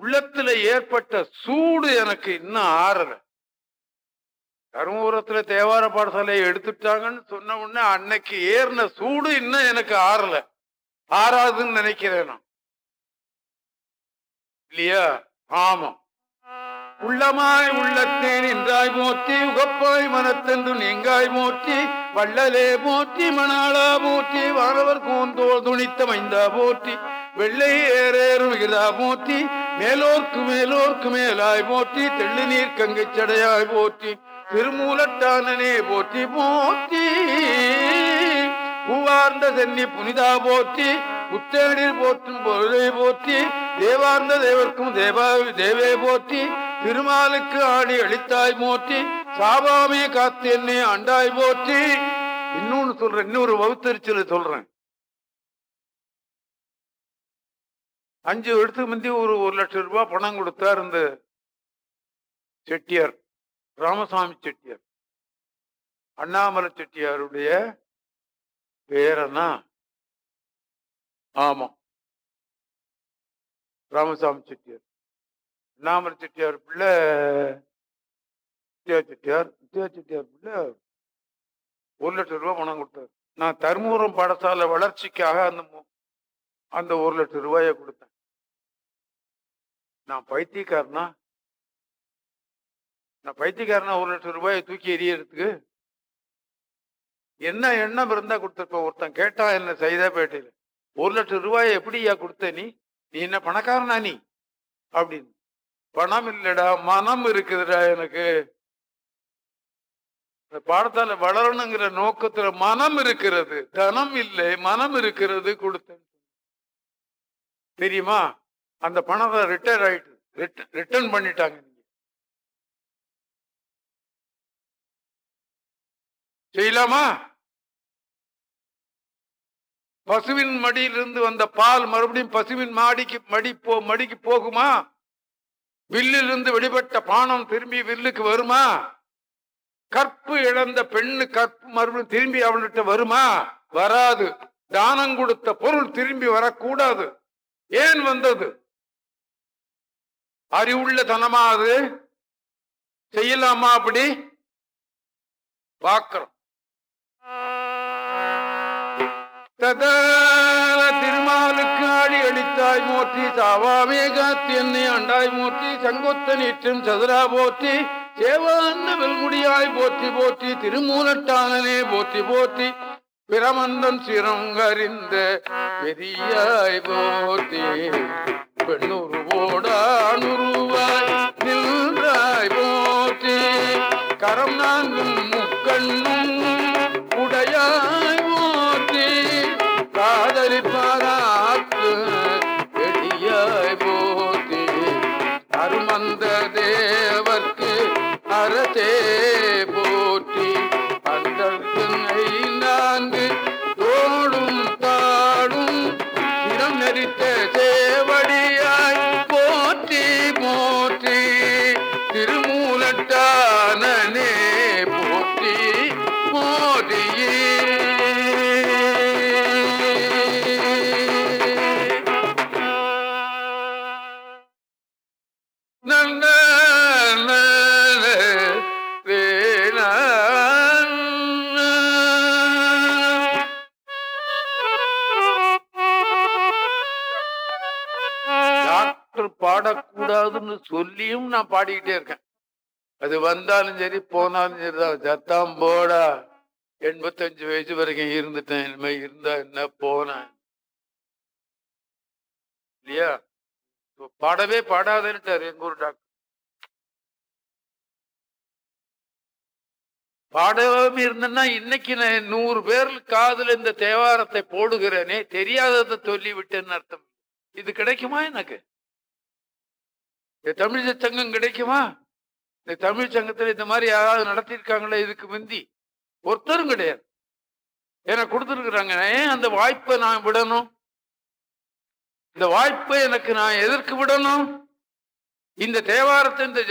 உள்ளத்துல ஏற்பட்ட சூடு எனக்கு இன்னும் ஆறல. தருமபுரத்துல தேவார பாடசாலையை எடுத்துட்டாங்கன்னு சொன்ன உடனே அன்னைக்கு ஏறின சூடு இன்னும் எனக்கு ஆறல. ஆறாதுன்னு நினைக்கிறேன் நான். இல்லையா? ஆமா உள்ளமாய் உள்ளத்தே நின்றாய் மூர்த்தி உகப்பாய் மனத்தென்று நீங்காய் மூர்த்தி வள்ளலே மூர்த்தி மணாளா மூர்த்தி வானவர் கூந்தோல் துணித்த மைந்தா போற்றி வெள்ளை ஏறேறும் மிகுதா மூர்த்தி மேலோர்க்கு மேலோர்க்கு மேலாய் போற்றி தெள்ளு நீர் கங்கை சடையாய் போற்றி திருமூலட்டானனே போற்றி போற்றி பூவார்ந்த சென்னி புனிதா போற்றி புத்தேடில் போற்றும் பொருளை போற்றி தேவார்ந்த தேவர்க்கும் தேவா தேவே போற்றி திருமாலுக்கு ஆடி அளித்தாய் போற்றி சாபாமே காத்து என்னை அண்டாய் போற்றி. இன்னொன்னு சொல்றேன் இன்னொரு வகுத்தறிச்சல சொல்றேன். அஞ்சு வருடத்துக்கு முந்தி ஒரு ஒரு லட்சம் ரூபாய் பணம் கொடுத்தார் இந்த செட்டியார் ராமசாமி செட்டியார். அண்ணாமலை செட்டியாருடைய பேரனா ஆமா. ராமசாமி செட்டியார். அண்ணாமலை செட்டியார் பிள்ளை வித்யா செட்டியார். வித்யா செட்டியார் பிள்ளை ஒரு லட்சம் ரூபாய் பணம் கொடுத்தார். நான் தருமபுரம் பாடசாலை வளர்ச்சிக்காக அந்த மு- அந்த ஒரு லட்சம் ரூபாயை கொடுத்தேன். நான் பைத்தியக்காரனா? நான் பைத்தியக்காரனா ஒரு லட்சம் ரூபாயை தூக்கி எறியறதுக்கு? என்ன எண்ணம் இருந்தா கொடுத்துருப்ப ஒருத்தன் கேட்டா என்ன சைதாப்பேட்டையில ஒரு லட்சம் ரூபாயை எப்படியா கொடுத்த நீ? நீ என்ன பணக்காரனா நீ? அப்படின்னு. பணம் இல்லடா மனம் இருக்குதுடா எனக்கு. இந்த பாடத்தால வளரணுங்கிற நோக்கத்துல மனம் இருக்கிறது. தனம் இல்லை மனம் இருக்கிறது கொடுத்தேன். தெரியுமா? அந்த பணத்தை ரிட்டர்ன் ஆயிட்டு ரிட்டர்ன் பண்ணிட்டாங்க நீங்க செய்யலாமா? பசுவின் மடியிலிருந்து வந்த பால் மறுபடியும் பசுவின் மாடிக்கு மடி போ மடிக்கு போகுமா? வில்லிலிருந்து வெளிப்பட்ட பானம் திரும்பி வில்லுக்கு வருமா? கற்பு இழந்த பெண்ணு கற்பு மறுபடியும் திரும்பி அவள்கிட்ட வருமா? வராது. தானம் கொடுத்த பொருள் திரும்பி வரக்கூடாது. ஏன் வந்தது? அறிவுள்ள தனமா அது? செய்யலாமா அப்படி? பார்க்கிறோம். ததால திருமாலுக்கு ஆடி அளித்தாய் மூர்த்தி சாவாமே காத்து என்னை அண்டாய் மூர்த்தி சங்கொத்த நீற்றும் சதுரா போற்றி சேவாந்த வெல்முடியாய் போற்றி போற்றி திருமூலட்டானனே போற்றி போற்றி பிரமந்தன் சிரங்கறிந்த பெரியாய் போற்றி பெண்ணுருவோடானுருவாய் நின்றாய் போற்றி கரம் நான்கும் அருமந்த தேவர்க்கு அரசே சொல்லியும் நான் பாடிக்கிட்டே இருக்கேன். அது வந்தாலும் சரி போனாலும் சரிதான் சத்தாம் போடா. எண்பத்தஞ்சு வயசு வரைக்கும் இருந்துட்டேன். இனிமே இருந்தா என்ன போனேன் இல்லையா? பாடவே பாடாதேன்ட்டாரு எங்க ஊர் டாக்டர். பாடவும் இருந்தேன்னா இன்னைக்கு நான் நூறு பேர் காதுல இந்த தேவாரத்தை போடுகிறேனே தெரியாததை சொல்லி விட்டேன்னு அர்த்தம். இது கிடைக்குமா எனக்கு? இந்த தமிழ் சங்கம் கிடைக்குமா? இந்த தமிழ் சங்கத்துல இந்த மாதிரி யாராவது நடத்தியிருக்காங்களே இதுக்கு முந்தி? ஒருத்தரும் கிடையாது. ஏன்னா கொடுத்துருக்குறாங்க. ஏன் அந்த வாய்ப்பை நான் விடணும்? இந்த வாய்ப்பை எனக்கு நான் எதற்கு விடணும்? இந்த தேவாரத்தை இந்த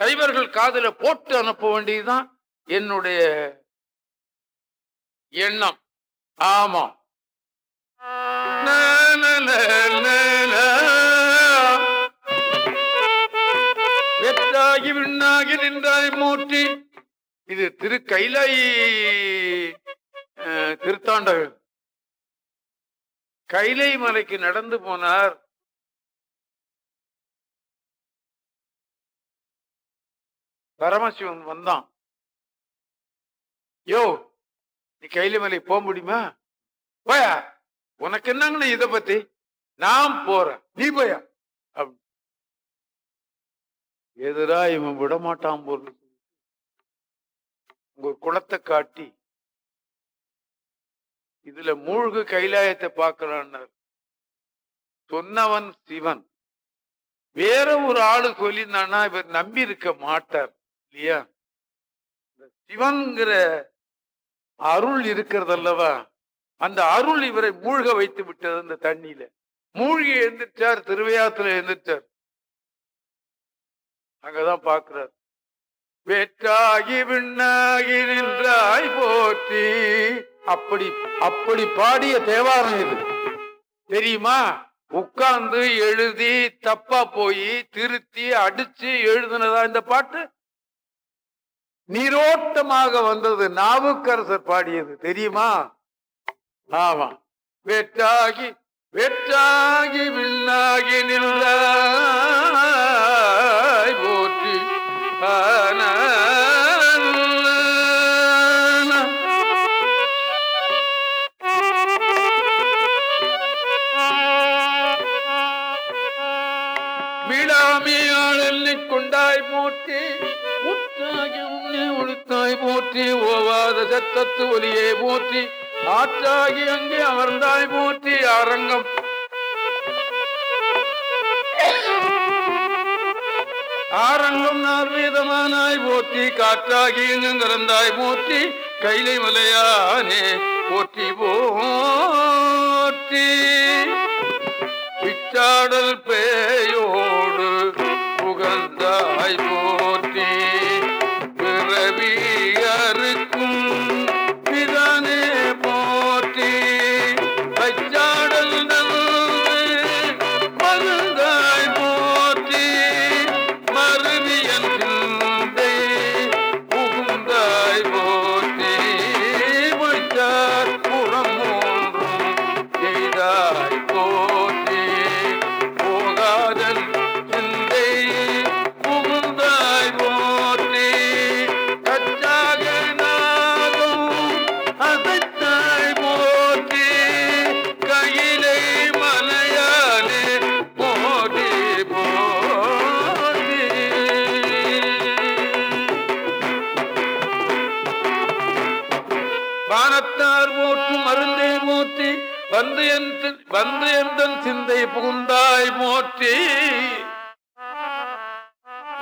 சைவர்கள் காதல போட்டு அனுப்ப வேண்டியதுதான் என்னுடைய எண்ணம். ஆமா விண்ணாகி விண்ணாகி நின்றாய் மூர்த்தி. இது திரு கைலை அஹ், திருத்தாண்டகம் கைலை மலைக்கு நடந்து போனார். பரமசிவன் வந்தான். யோ நீ கைலை மலை போக முடியுமா? போயா. உனக்கு என்னங்கண்ணா இத பத்தி? நான் போறேன். நீ போயா. எதிரா இவன் விட மாட்டான் போல் உங்க குளத்தை காட்டி இதுல மூழ்கு கைலாயத்தை பார்க்கலான்னார் சொன்னவன் சிவன். வேற ஒரு ஆளு சொல்லியிருந்தானா இவர் நம்பி இருக்க மாட்டார் இல்லையா? இந்த சிவன்கிற அருள் இருக்கிறது அல்லவா அந்த அருள் இவரை மூழ்க வைத்து விட்டது அந்த தண்ணியில. மூழ்கி எழுந்திருச்சார் திருவையாத்துல எழுந்திருச்சார். அங்கதான் பார்க்கிறார் வேற்றாகி விண்ணாகி நின்றாய் போற்றி. அப்படி அப்படி பாடிய தேவாரம் இது. தெரியுமா? உட்கார்ந்து எழுதி தப்பா போய் திருத்தி அடிச்சு எழுதுனதா இந்த பாட்டு? நீரோட்டமாக வந்தது நாவுக்கரசர் பாடியது. தெரியுமா? ஆமா வெற்றாகி வெற்றாகி விண்ணாகி நின்றாய். ஆன கொண்டாய் போற்றி முத்தாகி உன்னை உடுத்தாய் போற்றி ஓவாத சத்தத்து ஒலியே போற்றி ஆற்றாகி அங்கே அமர்ந்தாய் போற்றி அரங்கம் ஆரங்கம் நார்வேதமானாய் போற்றி காற்றாகி எங்கும் கறந்தாய் போற்றி கைலை மலையானே போற்றி போற்றி பிச்சாடல் பேயோடு புகழ்ந்தாய் புகுந்தாய் போற்றி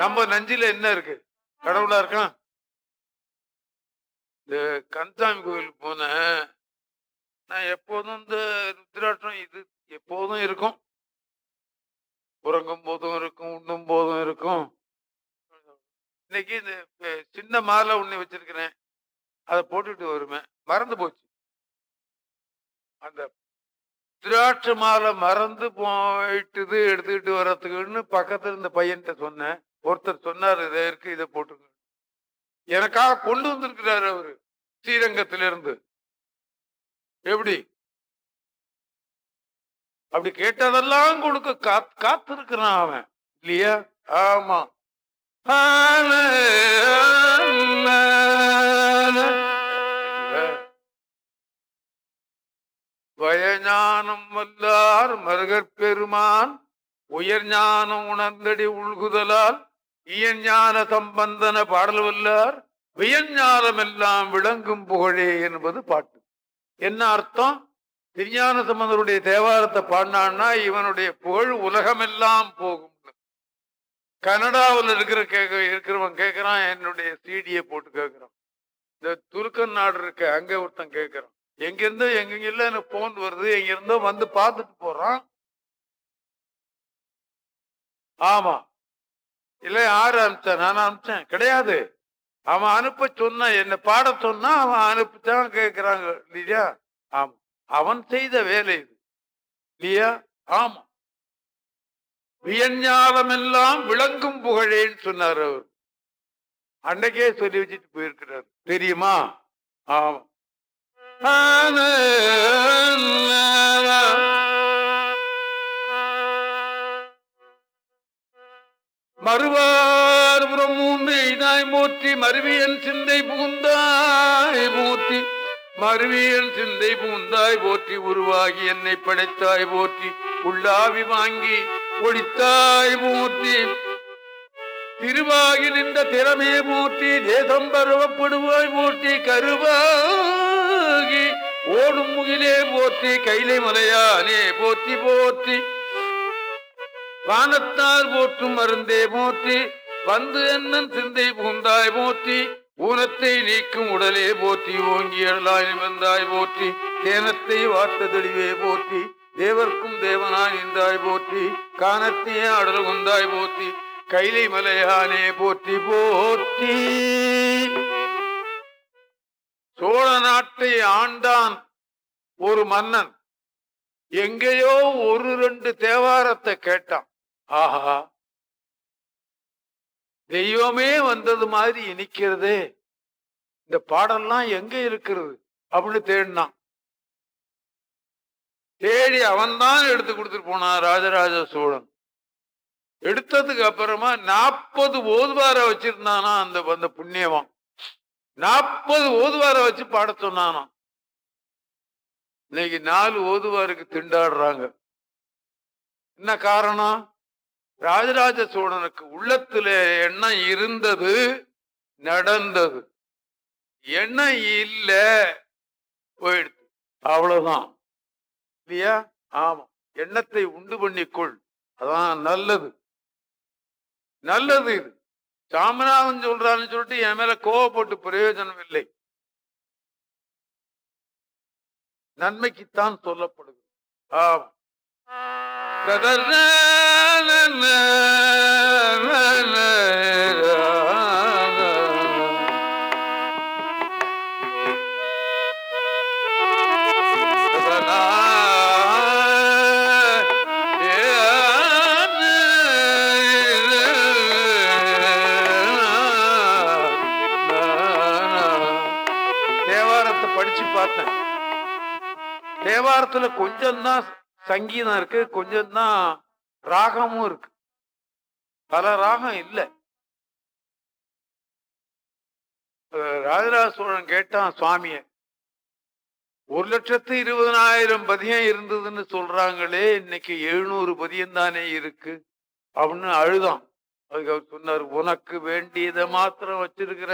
நம்ம நஞ்சில என்ன இருக்கு? கடவுளா இருக்கான்? இந்த கந்தாமி கோயிலுக்கு போனேன் நான் எப்போதும் இந்த ருத்ராட்டம் இது எப்போதும் இருக்கும். உறங்கும் போதும் இருக்கும் உண்ணும் போதும் இருக்கும். இன்னைக்கு இந்த சின்ன மாலை ஒண்ணு வச்சிருக்கிறேன். அதை போட்டுட்டு வருவேன். மறந்து போச்சு. அந்த திராட்சை மாலை மறந்து போயிட்டுது எடுத்துக்கிட்டு வர்றதுக்குன்னு பக்கத்துல இருந்த பையன்கிட்ட சொன்னேன். ஒருத்தர் சொன்னார் இதை இருக்கு இதை போட்டுங்க எனக்காக கொண்டு வந்திருக்கிறாரு அவரு ஸ்ரீரங்கத்திலிருந்து. எப்படி? அப்படி கேட்டதெல்லாம் கொடுக்க காத் காத்திருக்கிறான் அவன் இல்லையா? ஆமா. வயஞானம் வல்லார் மருகற் பெருமான் உயர் ஞானம் உணர்ந்தடி உள்குதலால் இயஞான சம்பந்தன பாடல் வல்லார் வியஞ்ஞானம் எல்லாம் விளங்கும் புகழே என்பது பாட்டு. என்ன அர்த்தம்? திருஞான சம்பந்தருடைய தேவாரத்தை பாடினான்னா இவனுடைய புகழ் உலகமெல்லாம் போகும். கனடாவில் இருக்கிற கேட்க இருக்கிறவன் கேட்கறான் என்னுடைய சிடியை போட்டு கேட்குறான் இந்த துருக்கன் நாடு இருக்க அங்கே ஒருத்தன் கேட்கறான் எங்கிருந்தோ எங்க இல்ல எனக்கு போன் வருது. எங்க இருந்தோ வந்து பார்த்துட்டு போறான். ஆமா. இல்ல யாரு அனுப்பிச்சேன் நான் அனுப்பிச்சேன். கிடையாது. அவன் அனுப்ப சொன்னா என்ன பாட சொன்னா அவன் அனுப்பிச்சான் கேட்கிறாங்க இல்லையா? ஆமா. அவன் செய்த வேலை இது. இல்லையா? ஆமா. வியஞ்ஞானம் எல்லாம் விளங்கும் புகழேன்னு சொன்னார் அவர். அன்னைக்கே சொல்லி வச்சுட்டு போயிருக்கிறார். தெரியுமா? ஆமா. மறுவார்புறம் மூன்று இதாய் மூர்த்தி மருவியன் சிந்தை புகுந்தாய் மூர்த்தி மருவியன் சிந்தை புகுந்தாய் போற்றி உருவாகி என்னை படைத்தாய் போற்றி உள்ளாவி வாங்கி ஒழித்தாய் மூர்த்தி திருவாகி நின்ற திறமே மூர்த்தி தேசம் பருவப்படுவாய் மூர்த்தி கருவாகி ஓடும் முகிலே போற்றி கைலை மலையானே போற்றி போற்றி. வானத்தார் போற்றும் மருந்தே போற்றி வந்து என்னன் சிந்தை பூந்தாய் போற்றி. ஊனத்தை நீக்கும் உடலே போற்றி ஓங்கி எழலாய் வந்தாய் போற்றி. தேனத்தை வார்த்த தெளிவே போற்றி தேவர்க்கும் தேவனாய் நின்றாய் போற்றி. காணத்தையே அடல் கொண்டாய் போற்றி கைலை மலையானே போற்றி போற்றி. சோழ நாட்டை ஆண்டான் ஒரு மன்னன். எங்கேயோ ஒரு ரெண்டு தேவாரத்தை கேட்டான். ஆஹா. தெய்வமே வந்தது மாதிரி இனிக்கிறதே. இந்த பாடல்லாம் எங்க இருக்கிறது? அப்படின்னு தேடினான். தேடி அவன்தான் எடுத்து கொடுத்துட்டு போனான் ராஜராஜ சோழன். எடுத்ததுக்கு அப்புறமா நாற்பது ஓதுவார வச்சிருந்தானா அந்த அந்த புண்ணியவான். நாற்பது ஓதுவார வச்சு பாட சொன்னானோ இன்னைக்கு நாலு ஓதுவாருக்கு திண்டாடுறாங்க. என்ன காரணம்? ராஜராஜ சோழனுக்கு உள்ளத்துல எண்ணம் இருந்தது நடந்தது. எண்ணம் இல்ல போயிடுது. அவ்வளவுதான். இல்லையா? ஆமா. எண்ணத்தை உண்டு பண்ணிக்கொள். அதான் நல்லது. நல்லது இது. சாமிநாதன் சொல்றான்னு சொல்லிட்டு என் மேல கோவப்பட்டு பிரயோஜனம் இல்லை. நன்மைக்குத்தான் சொல்லப்படுது ஆம். தேவாரத்தை தேவாரத்துல கொஞ்சம் தான் சங்கீதம் இருக்கு கொஞ்சம் தான் ராகமும் இருக்கு. பல ராகம் இல்லை. ராஜராஜ சோழன் கேட்டான் சுவாமிய ஒரு லட்சத்து இருபதனாயிரம் பதியம் இருந்ததுன்னு சொல்றாங்களே இன்னைக்கு எழுநூறு பதியம் தானே இருக்கு? அப்படின்னு அழுதான். அதுக்கு அவர் சொன்னார் உனக்கு வேண்டியதை மாத்திரம் வச்சிருக்கிற.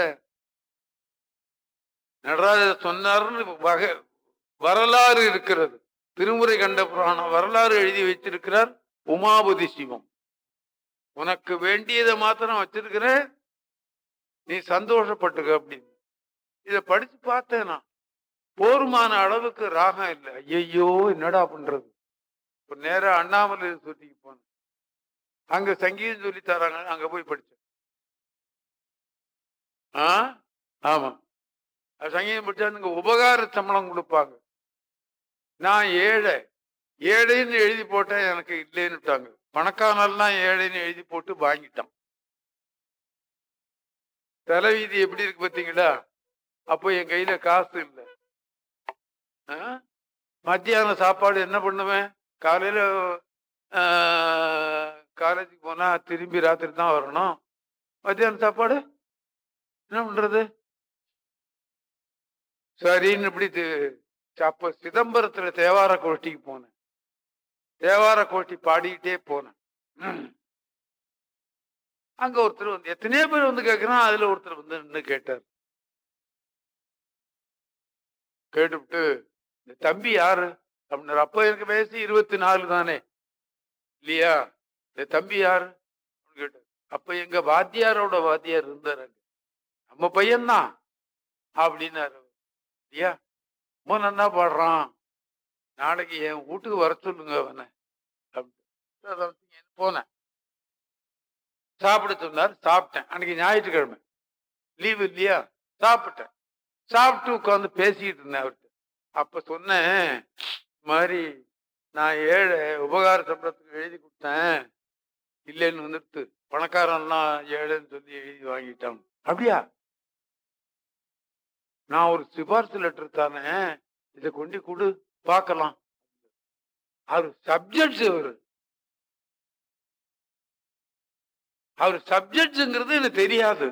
நடராஜர் சொன்னார்னு வகை வரலாறு இருக்கிறது. திருமுறை கண்ட புராணம் வரலாறு எழுதி வச்சிருக்கிறார் உமாபதி சிவம். உனக்கு வேண்டியதை மாத்திரம் வச்சிருக்கிற நீ சந்தோஷப்பட்டுக்க அப்படின்னு. இத படிச்சு பார்த்தேன் நான். போருமான அளவுக்கு ராகம் இல்லை. ஐயையோ என்னடா பண்றது? இப்ப நேரா அண்ணாமலை சொல்லிக்கு போனேன். அங்க சங்கீதம் சொல்லி தராங்க. அங்க போய் படிச்சேன். ஆ? ஆமா. சங்கீதம் படிச்சா உபகார சம்பளம் கொடுப்பாங்க. நான் ஏழை. ஏழைன்னு எழுதி போட்டேன் எனக்கு இல்லைன்னுட்டாங்க பணக்காரெல்லாம் ஏழைன்னு எழுதி போட்டு வாங்கிட்டான். தலைவீதி எப்படி இருக்கு பார்த்தீங்களா? அப்போ என் கையில காசு இல்லை. மத்தியான சாப்பாடு என்ன பண்ணுவேன்? காலையில காலேஜுக்கு போனா திரும்பி ராத்திரி தான் வரணும். மத்தியான சாப்பாடு? என்ன பண்றது? சரின்னு இப்படி அப்ப சிதம்பரத்துல தேவார கோஷ்டிக்கு போனேன். தேவார கோஷ்டி பாடிக்கிட்டே போனேன். அங்க ஒருத்தர் வந்து எத்தனையோ பேர் வந்து கேட்கிறான் அதுல ஒருத்தர் வந்து நின்னு கேட்டார். கேட்டுவிட்டு இந்த தம்பி யாரு? அப்படின்னாரு. அப்ப எனக்கு வயசு இருபத்தி நாலு தானே. இல்லையா? இந்த தம்பி யாரு? கேட்டார். அப்ப எங்க வாத்தியாரோட வாத்தியார் இருந்தார் அங்க. நம்ம பையன்தான். அப்படின்னாரு இல்லையா? ரொம்ப நன்னா பாடுறான்? நாளைக்கு என் வீட்டுக்கு வர சொல்லுங்க அவனை. அப்படின்னு போனேன். சாப்பிட சொன்னார் சாப்பிட்டேன். அன்னைக்கு ஞாயிற்றுக்கிழமை. லீவு இல்லையா? சாப்பிட்டேன். சாப்பிட்டு உட்காந்து பேசிக்கிட்டு இருந்தேன் அவர்கிட்ட. அப்ப சொன்னேன் மாதிரி நான் ஏழை உபகார சம்பளத்துக்கு எழுதி கொடுத்தேன். இல்லைன்னு வந்துட்டு பணக்காரன்லாம் ஏழைன்னு சொல்லி எழுதி வாங்கிட்டான். அப்படியா? நான் ஒரு சிபாரிசு லெட்டர் தானே இதை கொண்டு கொடு பார்க்கலாம். அவர் சப்ஜெக்ட்ஸ் அவரு அவர் சப்ஜெக்ட்ஸுங்கிறது எனக்கு தெரியாது.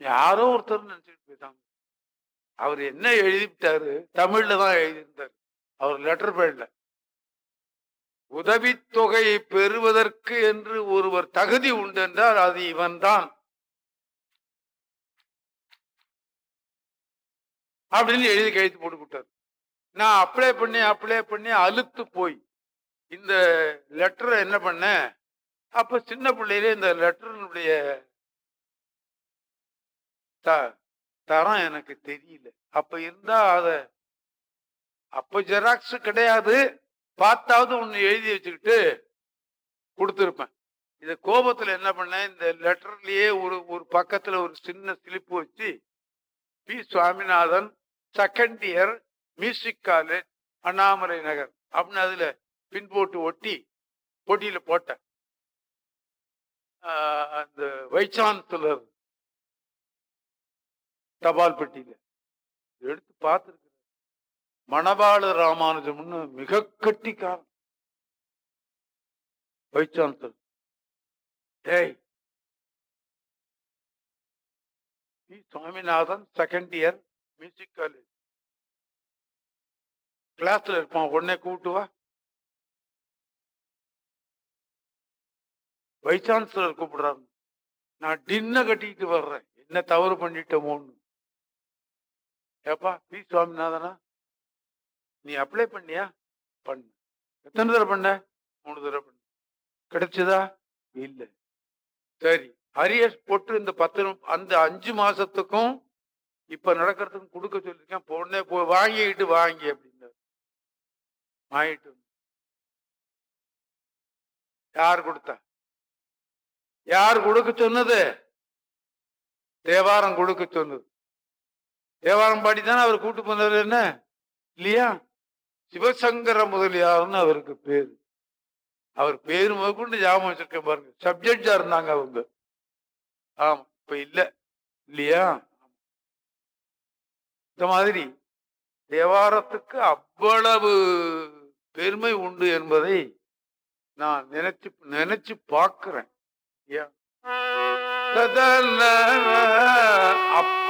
யாரோ ஒருத்தர் நினைச்சிட்டு போயிட்டாங்க. அவர் என்ன எழுதிட்டாரு தமிழ்ல தான் எழுதியிருந்தார். அவர் லெட்டர் பேட்ல உதவித்தொகை பெறுவதற்கு என்று ஒருவர் தகுதி உண்டு என்றால் அது இவன்தான். அப்படின்னு எழுதி கழித்து போட்டு கொடுத்தாரு நான் அப்ளை பண்ணி அப்ளை பண்ணி அழுத்து போய் இந்த லெட்டரை என்ன பண்ணேன்? அப்ப சின்ன பிள்ளையிலே இந்த லெட்டருடைய த- தரம் எனக்கு தெரியல. அப்ப இருந்தா அத அப்ப ஜெராக்ஸ் கிடையாது. பார்த்தாவது ஒன்று எழுதி வச்சுக்கிட்டு கொடுத்துருப்பேன். இந்த கோபத்துல என்ன பண்ணேன்? இந்த லெட்டர்லயே ஒரு ஒரு பக்கத்துல ஒரு சின்ன சிலிப்பு வச்சு P. Swaminathan second year music college Annamalai Nagar அப்படின்னு அதுல பின் போட்டு ஒட்டி போட்டியில போட்டேன். அந்த வைஸ் சான்சலர் தபால் பெட்டியில எடுத்து பார்த்துருக்கேன் மணவாள ராமானுஜம்னு மிக கட்டிக்காரன் வைஸ் சான்சலர் டேய் P. Swaminathan second year music college கிளாஸ்ல இருப்பான் உடனே கூப்பிட்டு வா. வைஸ் சான்சலர் கூப்பிடுறாங்க. நான் டின்ன கட்டிட்டு வர்றேன். என்ன தவறு பண்ணிட்டோமோன்னு. ஏப்பா பி. சுவாமிநாதனா? நீ அப்ளை பண்ணியா? பண்ண. எத்தனை தடவை பண்ண? மூணு தடவை பண்ண. கிடைச்சதா? இல்லை. சரி. அரியஸ் போட்டு இந்த பத்து அந்த அஞ்சு மாசத்துக்கும் இப்போ நடக்கிறதுக்கு கொடுக்க சொல்லியிருக்கேன். பொண்ணே போய் வாங்கிக்கிட்டு வாங்கி அப்படின்னாரு. வாங்கிட்டு வந்து. யார் கொடுத்தா? யார் கொடுக்க சொன்னது? தேவாரம் கொடுக்க சொன்னது. தேவாரம் பாடி தானே அவர் கூட்டு போனது என்ன? இல்லையா? சிவசங்கர முதலியார்னு அவருக்கு பேர். அவர் பேரு முதற்கொண்டு ஞாபகம் வச்சிருக்கேன் பாருங்க. சப்ஜெக்டா இருந்தாங்க அவங்க. ஆமா இப்ப இல்லை. இல்லையா? இந்த மாதிரி தேவாரத்துக்கு அவ்வளவு பெருமை உண்டு என்பதை நான் நினைச்சு நினைச்சு பார்க்கிறேன்.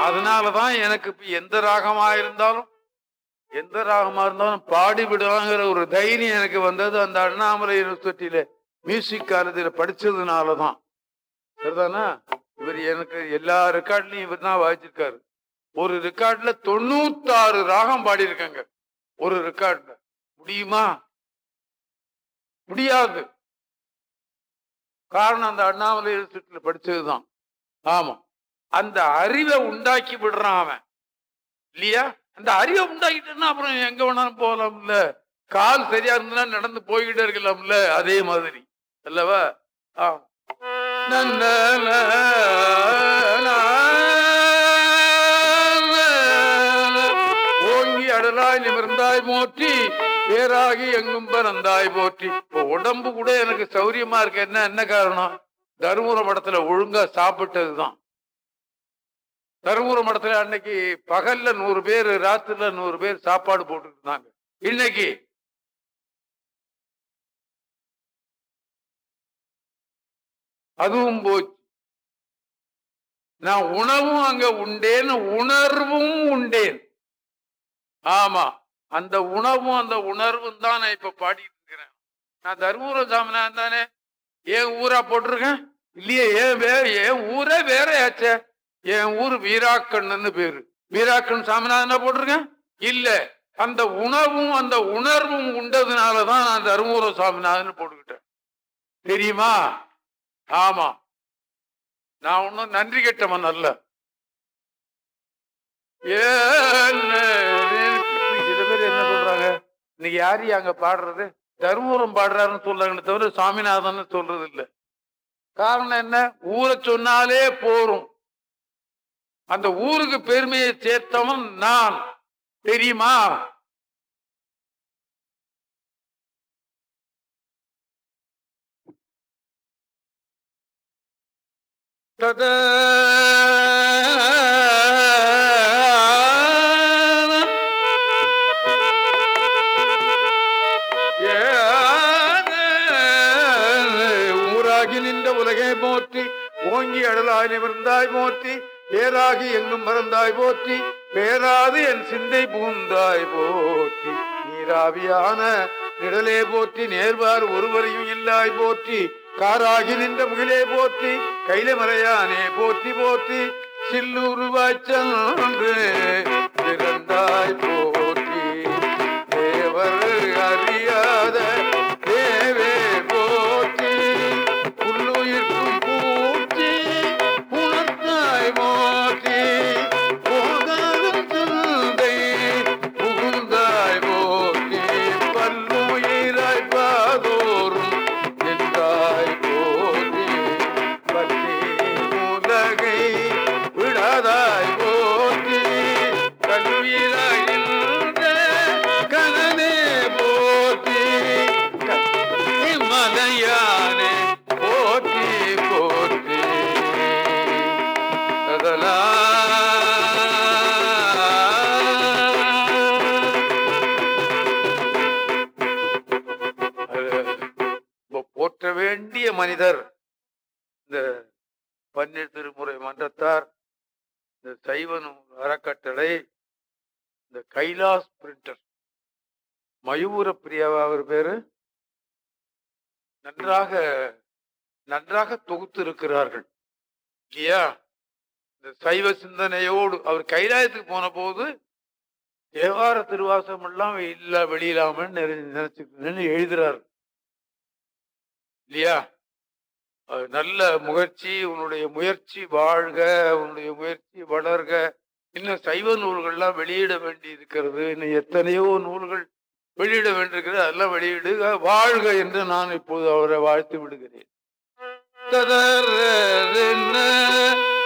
அதனாலதான் எனக்கு இப்ப எந்த ராகமா இருந்தாலும் எந்த ராகமா இருந்தாலும் பாடி விடுவாங்கிற ஒரு தைரியம் எனக்கு வந்தது. அந்த அண்ணாமலை யூனிவர்சிட்டியில மியூசிக் காலேஜில் படிச்சதுனாலதான் சரிதானா? இவர் எனக்கு எல்லா ரெக்கார்ட்லயும் இவர் தான் வாசிச்சிருக்காரு. ஒரு ரெக்கார்ட்ல தொண்ணூத்தாறு ராகம் பாடியிருக்காங்க. ஒரு ரெக்கார்ட்ல. முடியுமா? முடியாது. காரணம் அந்த அண்ணாமலை யூனிவர்சிட்டியில படிச்சதுதான். ஆமா. அந்த அறிவை உண்டாக்கி விடுறான் அவன். இல்லையா? அந்த அறிவை உண்டாக்கிட்டேன்னா அப்புறம் எங்க வேணாலும் போகலாம்ல கால் சரியா இருந்தா நடந்து போய்கிட்டே இருக்கலாம்ல. அதே மாதிரி. அல்லவா? ஆ. நன்ன நிமிர்ந்தாய் போற்றி. பேராகி எங்கும் பறந்தாய் போற்றி. இப்போ உடம்பு கூட எனக்கு சௌரியமா இருக்க. என்ன என்ன காரணம்? தருமபுர மடத்துல ஒழுங்கா சாப்பிட்டதுதான். தருமபுர மடத்துல அன்னைக்கு பகல்ல நூறு பேர் ராத்திரில நூறு பேர் சாப்பாடு போட்டுட்டு இருந்தாங்க இன்னைக்கு அதுவும் போச்சு. நான் உணவும் அங்க உண்டேன் உணர்வும் உண்டேன். ஆமா அந்த உணவும் அந்த உணர்வும் தான் நான் இப்ப பாடிட்டு இருக்கிறேன் நான் தருமபுரம் சாமினான் தானே ஏன் ஊரா போட்டிருக்கேன்? இல்லையே ஏன் வேற என் ஊரே வேறையாச்சே? என் ஊர் வீராக்கண்ணன்னு பேரு. வீராக்கன் சாமிநாதனா போட்டிருக்கேன்? இல்ல அந்த உணவும் அந்த உணர்வும் உண்டதுனாலதான் நான் தருமபுர சாமிநாதன் போட்டுக்கிட்டேன். தெரியுமா? ஆமா. நான் ஒன்னும் நன்றி கெட்டவன் அல்ல. ஏ இன்னைக்கு யாரு அங்க பாடுறது? தருமபுரம் பாடுறாருன்னு சொல்றாங்கன்னு தவிர சாமிநாதன் சொல்றது இல்ல. காரணம் என்ன? ஊரை சொன்னாலே போரும். அந்த ஊருக்கு பெருமையை சேர்த்தவன் நான். தெரியுமா? தத ஓங்கி அடலாய் நிமிர்ந்தாய் போற்றி பேராகி எங்கும் மறந்தாய் போற்றி பேராது என் சிந்தை பூந்தாய் போற்றி. நீராவியான நிழலே போற்றி நேர்வார் ஒருவரையும் இல்லாய் போற்றி காராகி நின்ற முகிலே போற்றி கைல மலையானே போற்றி போற்றி. சில்லுருவாய் சென்று திறந்தாய் போற்றி ஐயாவா அவர் பேரு? நன்றாக நன்றாக தொகுத்து இருக்கிறார்கள் இல்லையா? இந்த சைவ சிந்தனையோடு அவர் கைலாயத்துக்கு போன போது தேவார திருவாசம் எல்லாம் இல்ல வெளியிலாம நினைச்சு எழுதுறார். இல்லையா? நல்ல முயற்சி உன்னுடைய முயற்சி வாழ்க உன்னுடைய முயற்சி வளர்க. இன்னும் சைவ நூல்கள்லாம் வெளியிட வேண்டி இருக்கிறது இன்னும் எத்தனையோ நூல்கள் வெளியிட வேண்டியிருக்கிறது அதெல்லாம் வெளியிடுக வாழ்க என்று நான் இப்போது அவரை வாழ்த்து விடுகிறேன்.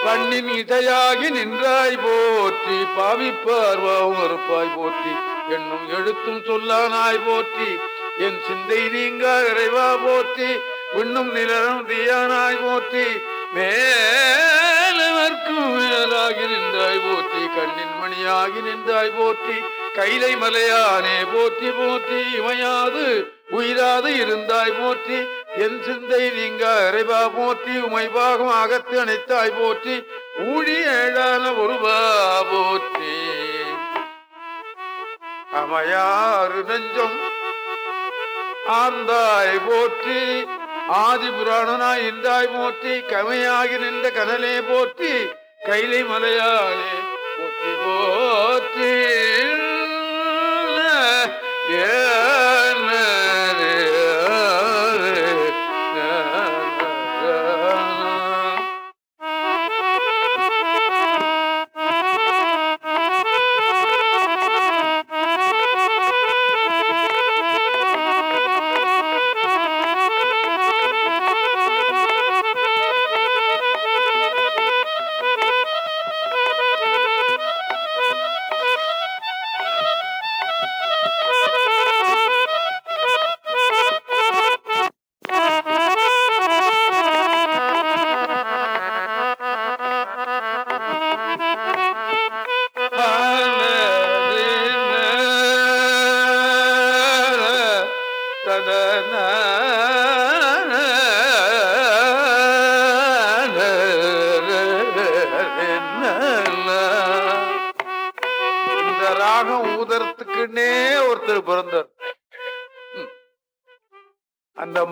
பண்ணின் இடையாகி நின்றாய் போற்றி பாவிப்பார்வாவும் அறுப்பாய் போற்றி என்னும் எழுத்தும் சொல்லானாய் போற்றி என் சிந்தை நீங்க இறைவா போற்றி விண்ணும் நிலரும் தீயானாய் போற்றி மேலவர்க்கும் மேலாகி நின்றாய் போற்றி கண்ணின் மணியாகி நின்றாய் போற்றி கைலை மலையானே போற்றி போற்றி இமையாது உயிராது இருந்தாய் போற்றி. என் சிந்தை நீங்க இறைவா போற்றி. உமைபாகம் அகத்து அணைத்தாய் போற்றி. ஊழி ஏழான ஒருவா போற்றி. அமையாறு நெஞ்சம் ஆந்தாய் போற்றி. ஆதி புராணனாய் இந்தாய் போற்றி. கமையாகி நின்ற கடலே போற்றி. கைலை மலையாளே போற்றி போற்றி. இந்த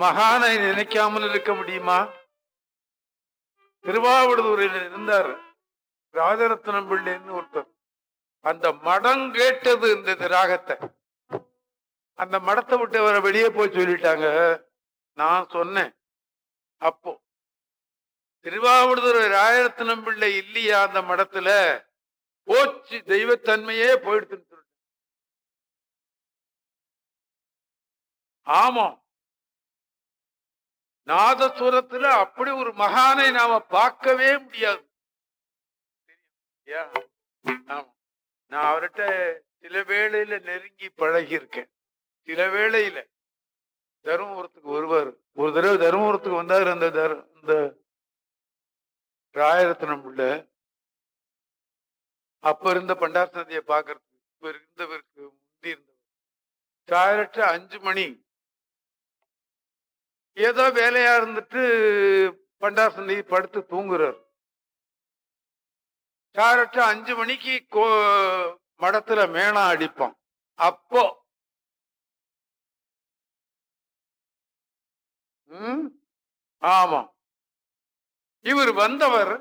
மகானை நினைக்காமல் இருக்க முடியுமா? திருவாவடுதுறையில் இருந்தார். ராஜரத்னம் பிள்ளைன்னு ஒருத்தர். அந்த மடம் கேட்டது இந்த ராகத்தை. அந்த மடத்தை விட்டு அவரை வெளியே போய் சொல்லிட்டாங்க. நான் சொன்னேன். அப்போ திருவாவடுதுறை ராஜரத்னம் பிள்ளை இல்லையா அந்த மடத்துல? போச்சு தெய்வத்தன்மையே போயிடுச்சுன்னு சொல்லிட்டு ஆமாம். நாதசுரத்துல அப்படி ஒரு மகானை நாம பார்க்கவே முடியாது. நான் அவர்கிட்ட சில வேளையில நெருங்கி பழகி இருக்கேன் சில வேளையில தருமபுரத்துக்கு வருவார். ஒரு தடவை தருமபுரத்துக்கு வந்தார் அந்த தர் இந்த ராயரத்னம் உள்ள அப்ப இருந்த பண்டார் சந்தியை பாக்குறதுக்கு இப்ப இருந்தவருக்கு முந்தி இருந்தவர். சாயரற்ற அஞ்சு மணி ஏதோ வேலையா இருந்துட்டு பண்டார் படுத்து தூங்குறார். சாரற்ற அஞ்சு மணிக்கு கோ மடத்துல மேளம் அடிப்பான். அப்போ ம், ஆமா. இவர் வந்தவர்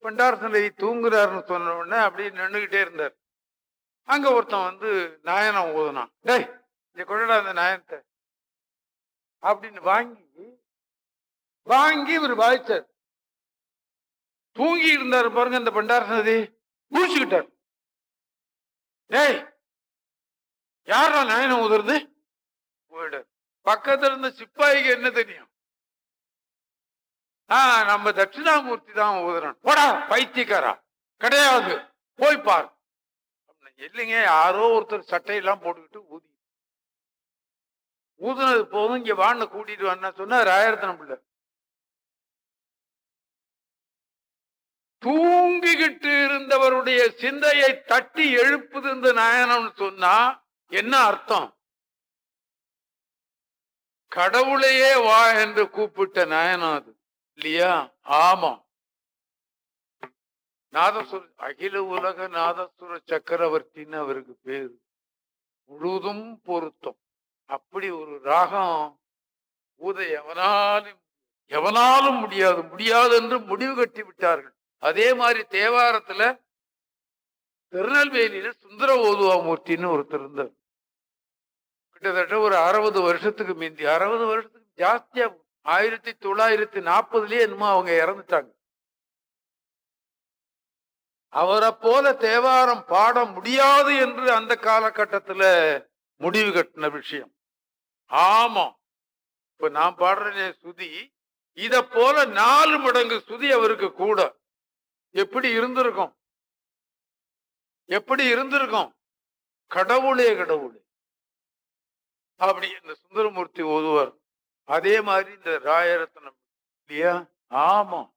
பண்டார் தூங்குறாருன்னு சொன்ன உடனே அப்படியே நின்றுகிட்டே இருந்தார். அங்க ஒருத்தன் வந்து நாயனம் ஓதுனான். டேய் இந்த கொள்ளடா அந்த நாயனத்தை அப்படின்னு வாங்கி வாங்கி இவர் வாய்ச்சார். தூங்கி இருந்தாரு பாருங்க இந்த பண்டார சதி குளிச்சுக்கிட்டார். டேய் யாரா நாயனம் உதறது போயிடார் பக்கத்துல இருந்த சிப்பாய்க்கு என்ன தெரியும்? ஆ நம்ம தட்சிணாமூர்த்தி தான் ஊதுறான் போடா பைத்தியக்காரா. கிடையாது. போய் பார். இல்லைங்க யாரோ ஒருத்தர் சட்டையெல்லாம் போட்டுக்கிட்டு ஊதி ஊதுனது போதும் இங்க வாண்ண கூட்டிட்டு வரணும்னு சொன்னா ராயரத்தனம் பிள்ளை. தூங்கிக்கிட்டு இருந்தவருடைய சிந்தையை தட்டி எழுப்புது இந்த நாயனம்னு சொன்னா என்ன அர்த்தம்? கடவுளையே வா என்று கூப்பிட்ட நாயனம் அது. இல்லையா? ஆமா. நாதசுர அகில உலக நாதசுர சக்கரவர்த்தின்னு அவருக்கு பேரு. முழுதும் பொருத்தம். அப்படி ஒரு ராகம் ஊத எவனாலும் எவனாலும் முடியாது. முடியாது என்று முடிவு கட்டி விட்டார்கள். அதே மாதிரி தேவாரத்துல திருநெல்வேலியில சுந்தர ஓதுவாமூர்த்தின்னு ஒருத்தர் இருந்தார். கிட்டத்தட்ட ஒரு அறுபது வருஷத்துக்கு மீந்தி. அறுபது வருஷத்துக்கு ஜாஸ்தியா ஆயிரத்தி தொள்ளாயிரத்தி நாற்பதுலயே என்னமோ அவங்க இறந்துட்டாங்க. அவரை போல தேவாரம் பாட முடியாது என்று அந்த காலகட்டத்துல முடிவு கட்டின விஷயம். ஆமா. இப்ப நான் பாடுறேனே சுதி. இத போல நாலு மடங்கு சுதி அவருக்கு கூட. எப்படி இருந்திருக்கும்? எப்படி இருந்திருக்கும்? கடவுளே கடவுளே. அப்படி இந்த சுந்தரமூர்த்தி ஓதுவார். அதே மாதிரி இந்த ராயரத்னம் இல்லையா? ஆமா.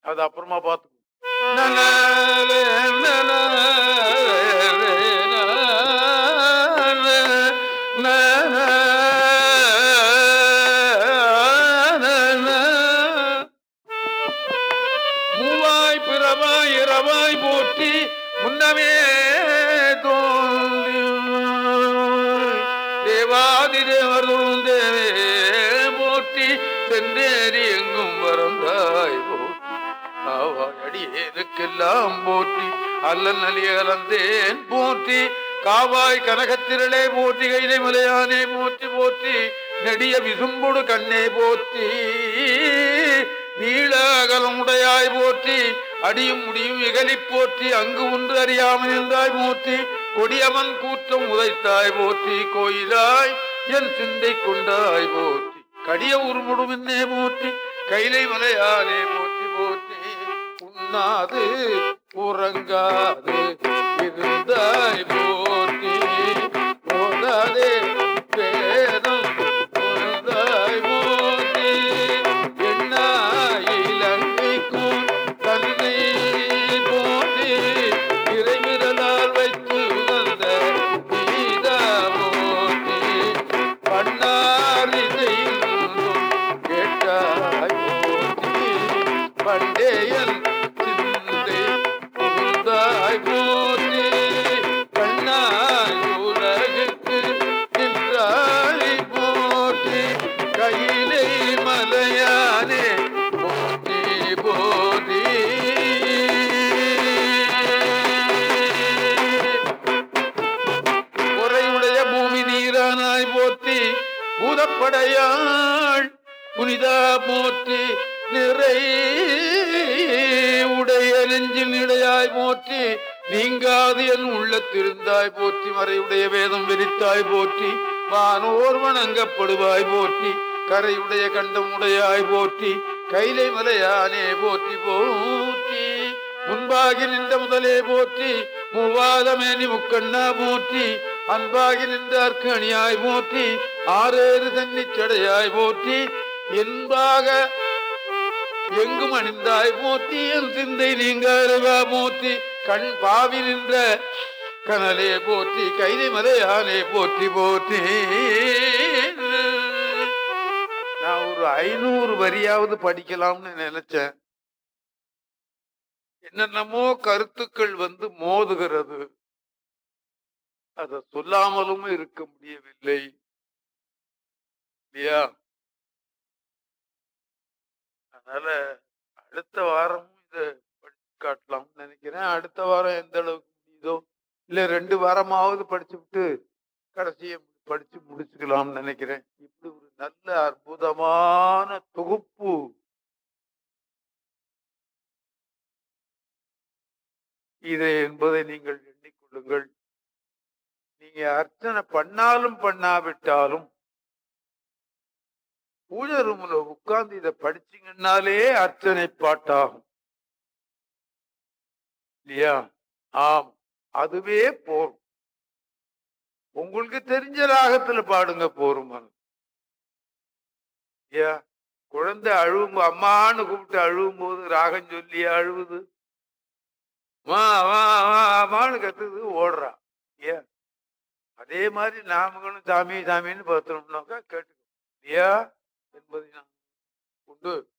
அது அப்புறமா பார்த்துக்கோ முன்னமே தேவாதி தேவர் தேவே போற்றி சென்றேறி எங்கும் வரந்தாய் அடியேதுக்கெல்லாம் ஆவாய் போற்றி அல்லல் நலிய கலந்தேன் போற்றி காவாய் கனகத்திரளே போற்றி கைலை மலையானே போற்றி போற்றி நெடிய விசும்புடு கண்ணே போற்றி நீள அகலமுடையாய் போற்றி அடியும் முடியும் இகலி போற்றி அங்கு ஒன்று அறியாமல் இருந்தாய் போற்றி கொடியவன் கூற்றம் உதைத்தாய் போற்றி கோயிலாய் என் சிந்தை கொண்டாய் போற்றி கடிய உருமுடுமின்னே போற்றி கைலை மலையானே போற்றி போற்றி உண்ணாது உறங்காது இருந்தாய் போற்றி போதாதே போற்றி நிறை உடைய நெஞ்சில் இடையாய் போற்றி நீங்காது என் உள்ளத்திருந்தாய் போற்றி மறையுடைய வேதம் விரித்தாய் போற்றி வானோர் வணங்கப்படுவாய் போற்றி கரையுடைய கண்டம் உடையாய் போற்றி கைலை மலையானே போற்றி போற்றி முன்பாகி நின்ற முதலே போற்றி மூவாதமேனி முக்கண்ணா போற்றி அன்பாகி நின்ற அர்க்கணியாய் போற்றி ஆறேறு தன்னிச் சடையாய் போற்றி என்பாக எங்கும் அணிந்தாய் மூர்த்தி என் சிந்தை நீங்க அருவா போற்றி கண் பாவி நின்ற கனலே போற்றி கைதை மலையானே போற்றி போற்றி. நான் ஒரு ஐநூறு வரியாவது படிக்கலாம்னு நினைச்சேன். என்னென்னமோ கருத்துக்கள் வந்து மோதுகிறது. அத சொல்லாமலும் இருக்க முடியவில்லை. இல்லையா? அதனால அடுத்த வாரமும் இத படிச்சு காட்டலாம்னு நினைக்கிறேன். அடுத்த வாரம் எந்த அளவுக்கு முடியுதோ இல்ல ரெண்டு வாரமாவது படிச்சு விட்டு கடைசியை படிச்சு முடிச்சுக்கலாம்னு நினைக்கிறேன். இப்படி ஒரு நல்ல அற்புதமான தொகுப்பு. இது என்பதை நீங்கள் எண்ணிக்கொள்ளுங்கள் நீங்க அர்ச்சனை பண்ணாலும் பண்ணாவிட்டாலும் பூஜை ரூம்ல உட்கார்ந்து இதை படிச்சீங்கன்னாலே அர்ச்சனை பாட்டாகும். இல்லையா? ஆம். அதுவே போரும் உங்களுக்கு தெரிஞ்ச ராகத்துல பாடுங்க போரும் அது இல்லையா? குழந்தை அழுவும் அம்மான்னு கூப்பிட்டு அழுவும் போது ராகம் சொல்லி அழுவுது. வா அம்மான்னு கத்துது ஓடுறான் இல்லையா? அதே மாதிரி நாமங்களும் சாமி சாமின்னு பார்த்தோம்னாக்கா கேட்டுக்கோ இல்லையா? என்பதை நான் உண்டு.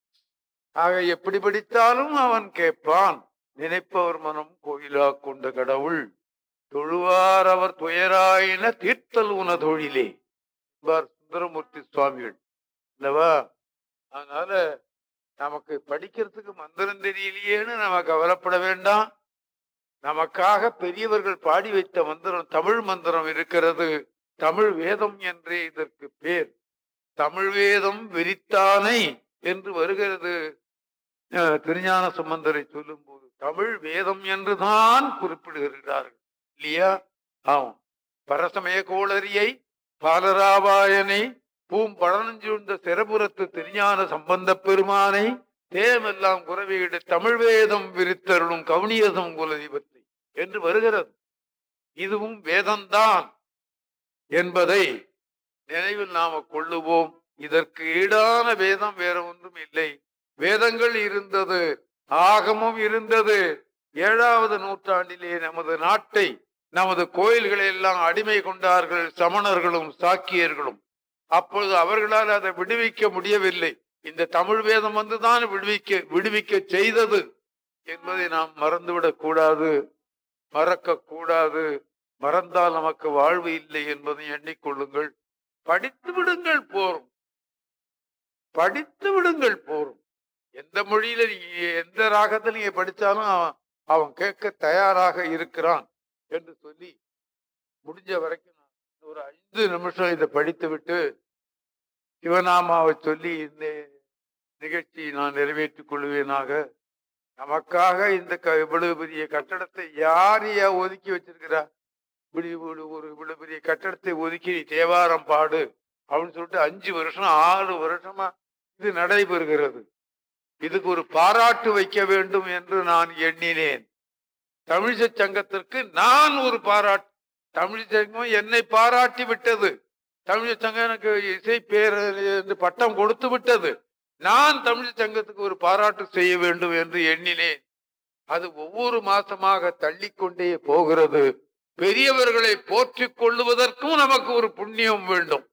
ஆக எப்படி படித்தாலும் அவன் கேட்பான். நினைப்பவர் மனம் கோயிலா கொண்ட கடவுள். தொழுவார் அவர் துயராயின தீர்த்தல் உன தொழிலே என்பார் சுந்தரமூர்த்தி சுவாமிகள். இல்லவா அதனால நமக்கு படிக்கிறதுக்கு மந்திரம் தெரியலையேன்னு நம்ம கவலைப்பட வேண்டாம். நமக்காக பெரியவர்கள் பாடி வைத்த மந்திரம் தமிழ் மந்திரம் இருக்கிறது. தமிழ் வேதம் என்றே இதற்கு பேர். தமிழ் வேதம் விரித்தானை என்று வருகிறது. அஹ், திருஞான சம்பந்தரை சொல்லும் போது தமிழ் வேதம் என்றுதான் குறிப்பிடுகிறார்கள். இல்லையா? ஆமாம் பரசமய கோளரியை பாலராபாயனை பூம்பழனஞ்சூழ்ந்த சிறபுரத்து திருஞான சம்பந்த பெருமானை தேமெல்லாம் குறவையிட தமிழ் வேதம் விரித்தருளும் கவுனியசம் குலதிபத்தை என்று வருகிறது. இதுவும் வேதம்தான் என்பதை நினைவில் நாம கொள்ளுவோம். இதற்கு ஈடான வேதம் வேற ஒன்றும் இல்லை. வேதங்கள் இருந்தது ஆகமும் இருந்தது. ஏழாவது நூற்றாண்டிலே நமது நாட்டை நமது கோயில்களை எல்லாம் அடிமை கொண்டார்கள் சமணர்களும் சாக்கியர்களும். அப்பொழுது அவர்களால் அதை விடுவிக்க முடியவில்லை. இந்த தமிழ் வேதம் வந்துதான் விடுவிக்க விடுவிக்க செய்தது என்பதை நாம் மறந்துவிடக் கூடாது மறக்க கூடாது. மறந்தால் நமக்கு வாழ்வு இல்லை என்பதை எண்ணிக்கொள்ளுங்கள் படித்து விடுங்கள் போரும். படித்து விடுங்கள் போரும். எந்த மொழியில நீங்க எந்த ராகத்தில் நீங்க படிச்சாலும் அவன் அவன் கேட்க தயாராக இருக்கிறான் என்று சொல்லி முடிஞ்ச வரைக்கும் நான் ஒரு ஐந்து நிமிஷம் இதை படித்து விட்டு சிவநாமாவை சொல்லி இந்த நிகழ்ச்சியை நான் நிறைவேற்றிக் கொள்வேனாக. நமக்காக இந்த க- இவ்வளவு பெரிய கட்டடத்தை யார் ஒதுக்கி வச்சிருக்கிறா ஒரு ஒரு இவ்வளவு பெரிய கட்டடத்தை ஒதுக்கி நீ தேவாரம் பாடு அப்படின்னு சொல்லிட்டு அஞ்சு வருஷம் ஆறு வருஷமா இது நடைபெறுகிறது. இதுக்கு ஒரு பாராட்டு வைக்க வேண்டும் என்று நான் எண்ணினேன். தமிழிசை சங்கத்திற்கு நான் ஒரு பாராட்டு தமிழ் சங்கம் என்னை பாராட்டி விட்டது. தமிழிசை சங்கம் எனக்கு இசை பேர் என்று பட்டம் கொடுத்து விட்டது. நான் தமிழிசை சங்கத்துக்கு ஒரு பாராட்டு செய்ய வேண்டும் என்று எண்ணினேன். அது ஒவ்வொரு மாசமாக தள்ளிக்கொண்டே போகிறது. பெரியவர்களை போற்றிக் கொள்ளுவதற்கும் நமக்கு ஒரு புண்ணியம் வேண்டும்.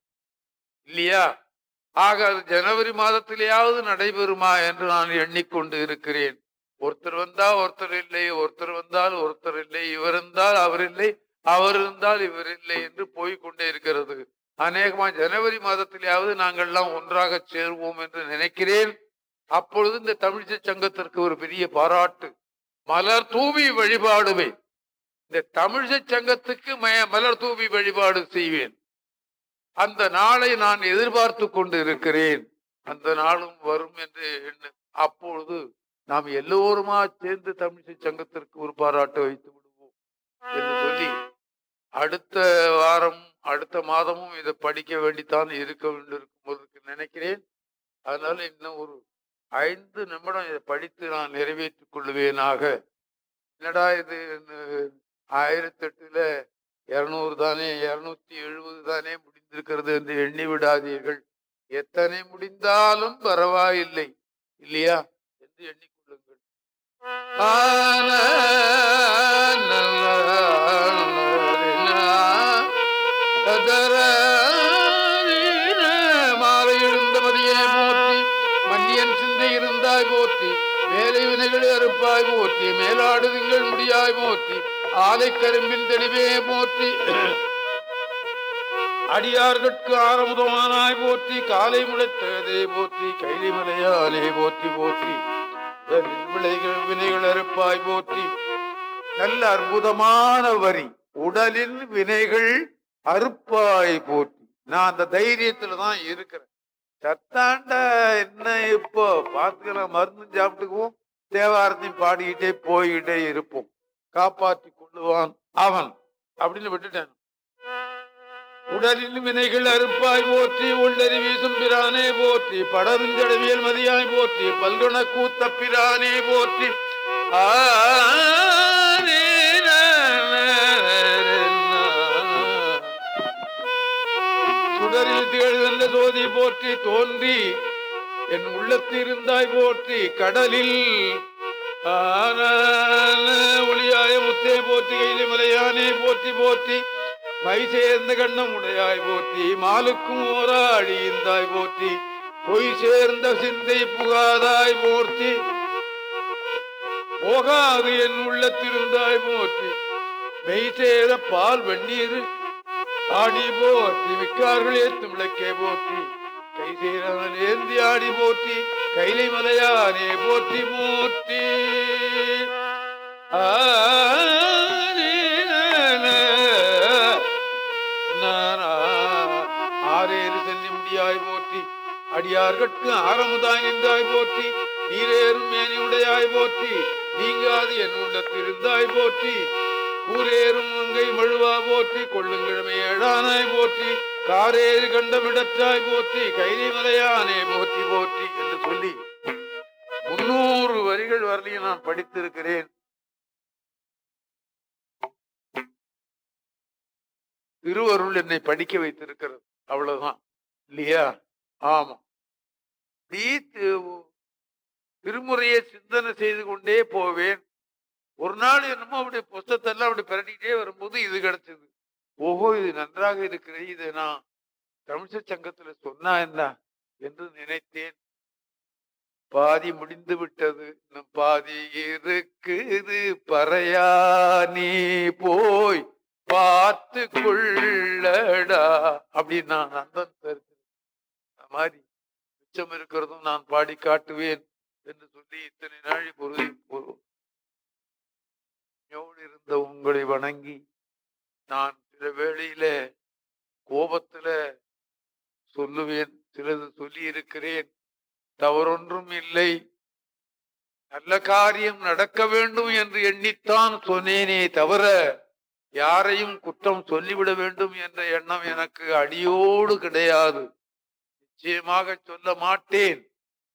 இல்லையா? ஆக அது ஜனவரி மாதத்திலேயாவது நடைபெறுமா என்று நான் எண்ணிக்கொண்டு இருக்கிறேன். ஒருத்தர் வந்தா ஒருத்தர் இல்லை ஒருத்தர் வந்தால் ஒருத்தர் இல்லை இவர் இருந்தால் அவர் இல்லை அவர் இருந்தால் இவர் இல்லை என்று போய்கொண்டே இருக்கிறது. அநேகமா ஜனவரி மாதத்திலேயாவது நாங்கள்லாம் ஒன்றாக சேருவோம் என்று நினைக்கிறேன். அப்பொழுது இந்த தமிழிசை சங்கத்திற்கு ஒரு பெரிய பாராட்டு. மலர் தூவி வழிபாடுவேன். இந்த தமிழிசை சங்கத்துக்கு மய மலர் தூவி வழிபாடு செய்வேன். அந்த நாளை நான் எதிர்பார்த்து கொண்டு இருக்கிறேன் அந்த நாளும் வரும் என்று எண்ணு. அப்பொழுது நாம் எல்லோருமா சேர்ந்து தமிழிசை சங்கத்திற்கு ஒரு பாராட்டு வைத்து விடுவோம் என்று சொல்லி அடுத்த வாரம் அடுத்த மாதமும் இதை படிக்க வேண்டித்தான் இருக்க வேண்டியிருக்கும் நினைக்கிறேன். அதனால இன்னும் ஒரு ஐந்து நிமிடம் இதை படித்து நான் நிறைவேற்றிக் கொள்வேனாக. என்னடா இது? இன்னும் ஆயிரத்தி எட்டுல இருநூறு தானே இருநூத்தி எழுபது தானே முடிந்திருக்கிறது என்று எண்ணி விடாதீர்கள். எத்தனை முடிந்தாலும் பரவாயில்லை இல்லையா என்று எண்ணிக்கொள்ளுங்கள். மாலை எழுந்த மதியே போற்றி மன்னியன் சிந்தை இருந்தாய் போற்றி மேலை வினைகள் அறுப்பாய் போற்றி மேலாடு திங்கள் முடியாய் போற்றி ஆலை கரும்பின் தெளிவே போற்றி. அடியார்கட்கு ஆரமுதமானாய் போற்றி காலை முளைத்ததே போற்றி கைலி மலையாலே போற்றி. போற்றி விளைகள் வினைகள் அறுப்பாய் போற்றி. நல்ல அற்புதமான வரி உடலில் வினைகள் அறுப்பாய் போற்றி. நான் அந்த தைரியத்துல தான் இருக்கிறேன். சத்தாண்டா என்ன இப்போ? பார்த்துக்கலாம் மருந்து சாப்பிட்டுக்குவோம். தேவாரத்தையும் பாடிக்கிட்டே போய்கிட்டே இருப்போம். காப்பாற்றி கொள்ளுவான். அவன் அப்படின்னு விட்டுட்டேன். உடலின் வினைகள் அறுப்பாய் போற்றி உள்ளறி வீசும் பிரானே போற்றி படருஞ்சடவியல் மதியாய் போற்றி பல்குண கூத்த பிரானே போற்றி. சுடரில் திகழ்ந்த சோதி போற்றி தோன்றி என் உள்ளத்திருந்தாய் போற்றி கடலில் ஒளியாய முத்தே போற்றி கைலி மலையானே போற்றி போற்றி மை சேர்ந்த கண்ணம் உடையாய் போற்றி மாலுக்கும் ஓராடி இருந்தாய் போற்றி பொய் சேர்ந்த சிந்தை புகாதாய் போற்றி போகாது என் உள்ளத்திருந்தாய் போற்றி மெய் சேர பால் வெந்நீர் ஆடி போற்றி விக்கார்கள் ஏத்தும் விளக்கே போற்றி கை சேரவன் ஏந்தி ஆடி போற்றி கைலை மலையானே போற்றி போற்றி. ஆரேறு சென்னி முடியாய் போற்றி அடியார்கட்கு ஆரமுதாய் நின்றாய் போற்றி நீரேறும் மேனி உடையாய் போற்றி நீங்காது என் உள்ளத்திருந்தாய் போற்றி ஊரேறும் மங்கை மழுவா போற்றி கொள்ளுங்கிழமை ஏழானாய் போற்றி காரேறு கண்டமிடற்றாய் போற்றி கைலி மலையானே போற்றி போற்றி என்று சொல்லி முன்னூறு வரிகள் வரலையும் நான் படித்திருக்கிறேன். திருவருள் என்னை படிக்க வைத்திருக்கிறது. அவ்வளவுதான். இல்லையா? ஆமா. நீ திருமுறையை சிந்தனை செய்து கொண்டே போவேன். ஒரு நாள் என்னமோ அப்படி புஸ்தகத்தை அப்படி பிரட்டிக்கிட்டே வரும்போது இது கிடைச்சது. ஓஹோ இது நன்றாக இருக்கிறது. இதை நான் தமிழ்ச்ச சங்கத்துல சொன்னா என்ன என்று நினைத்தேன். பாதி முடிந்து விட்டது. இன்னும் பாதி இருக்குது. பறையா நீ போய் பார்த்து கொள்ளடா அப்படின்னு நான் அந்த மாதிரி மிச்சம் இருக்கிறதும் நான் பாடி காட்டுவேன் என்று சொல்லி இத்தனை நாள் பொருதி இருந்த உங்களை வணங்கி நான் சில வேளையில கோபத்துல சொல்லுவேன் சிலது சொல்லி இருக்கிறேன். தவறொன்றும் இல்லை. நல்ல காரியம் நடக்க வேண்டும் என்று எண்ணித்தான் சொன்னேனே தவிர யாரையும் குற்றம் சொல்லிவிட வேண்டும் என்ற எண்ணம் எனக்கு அடியோடு கிடையாது. நிச்சயமாக சொல்ல மாட்டேன்.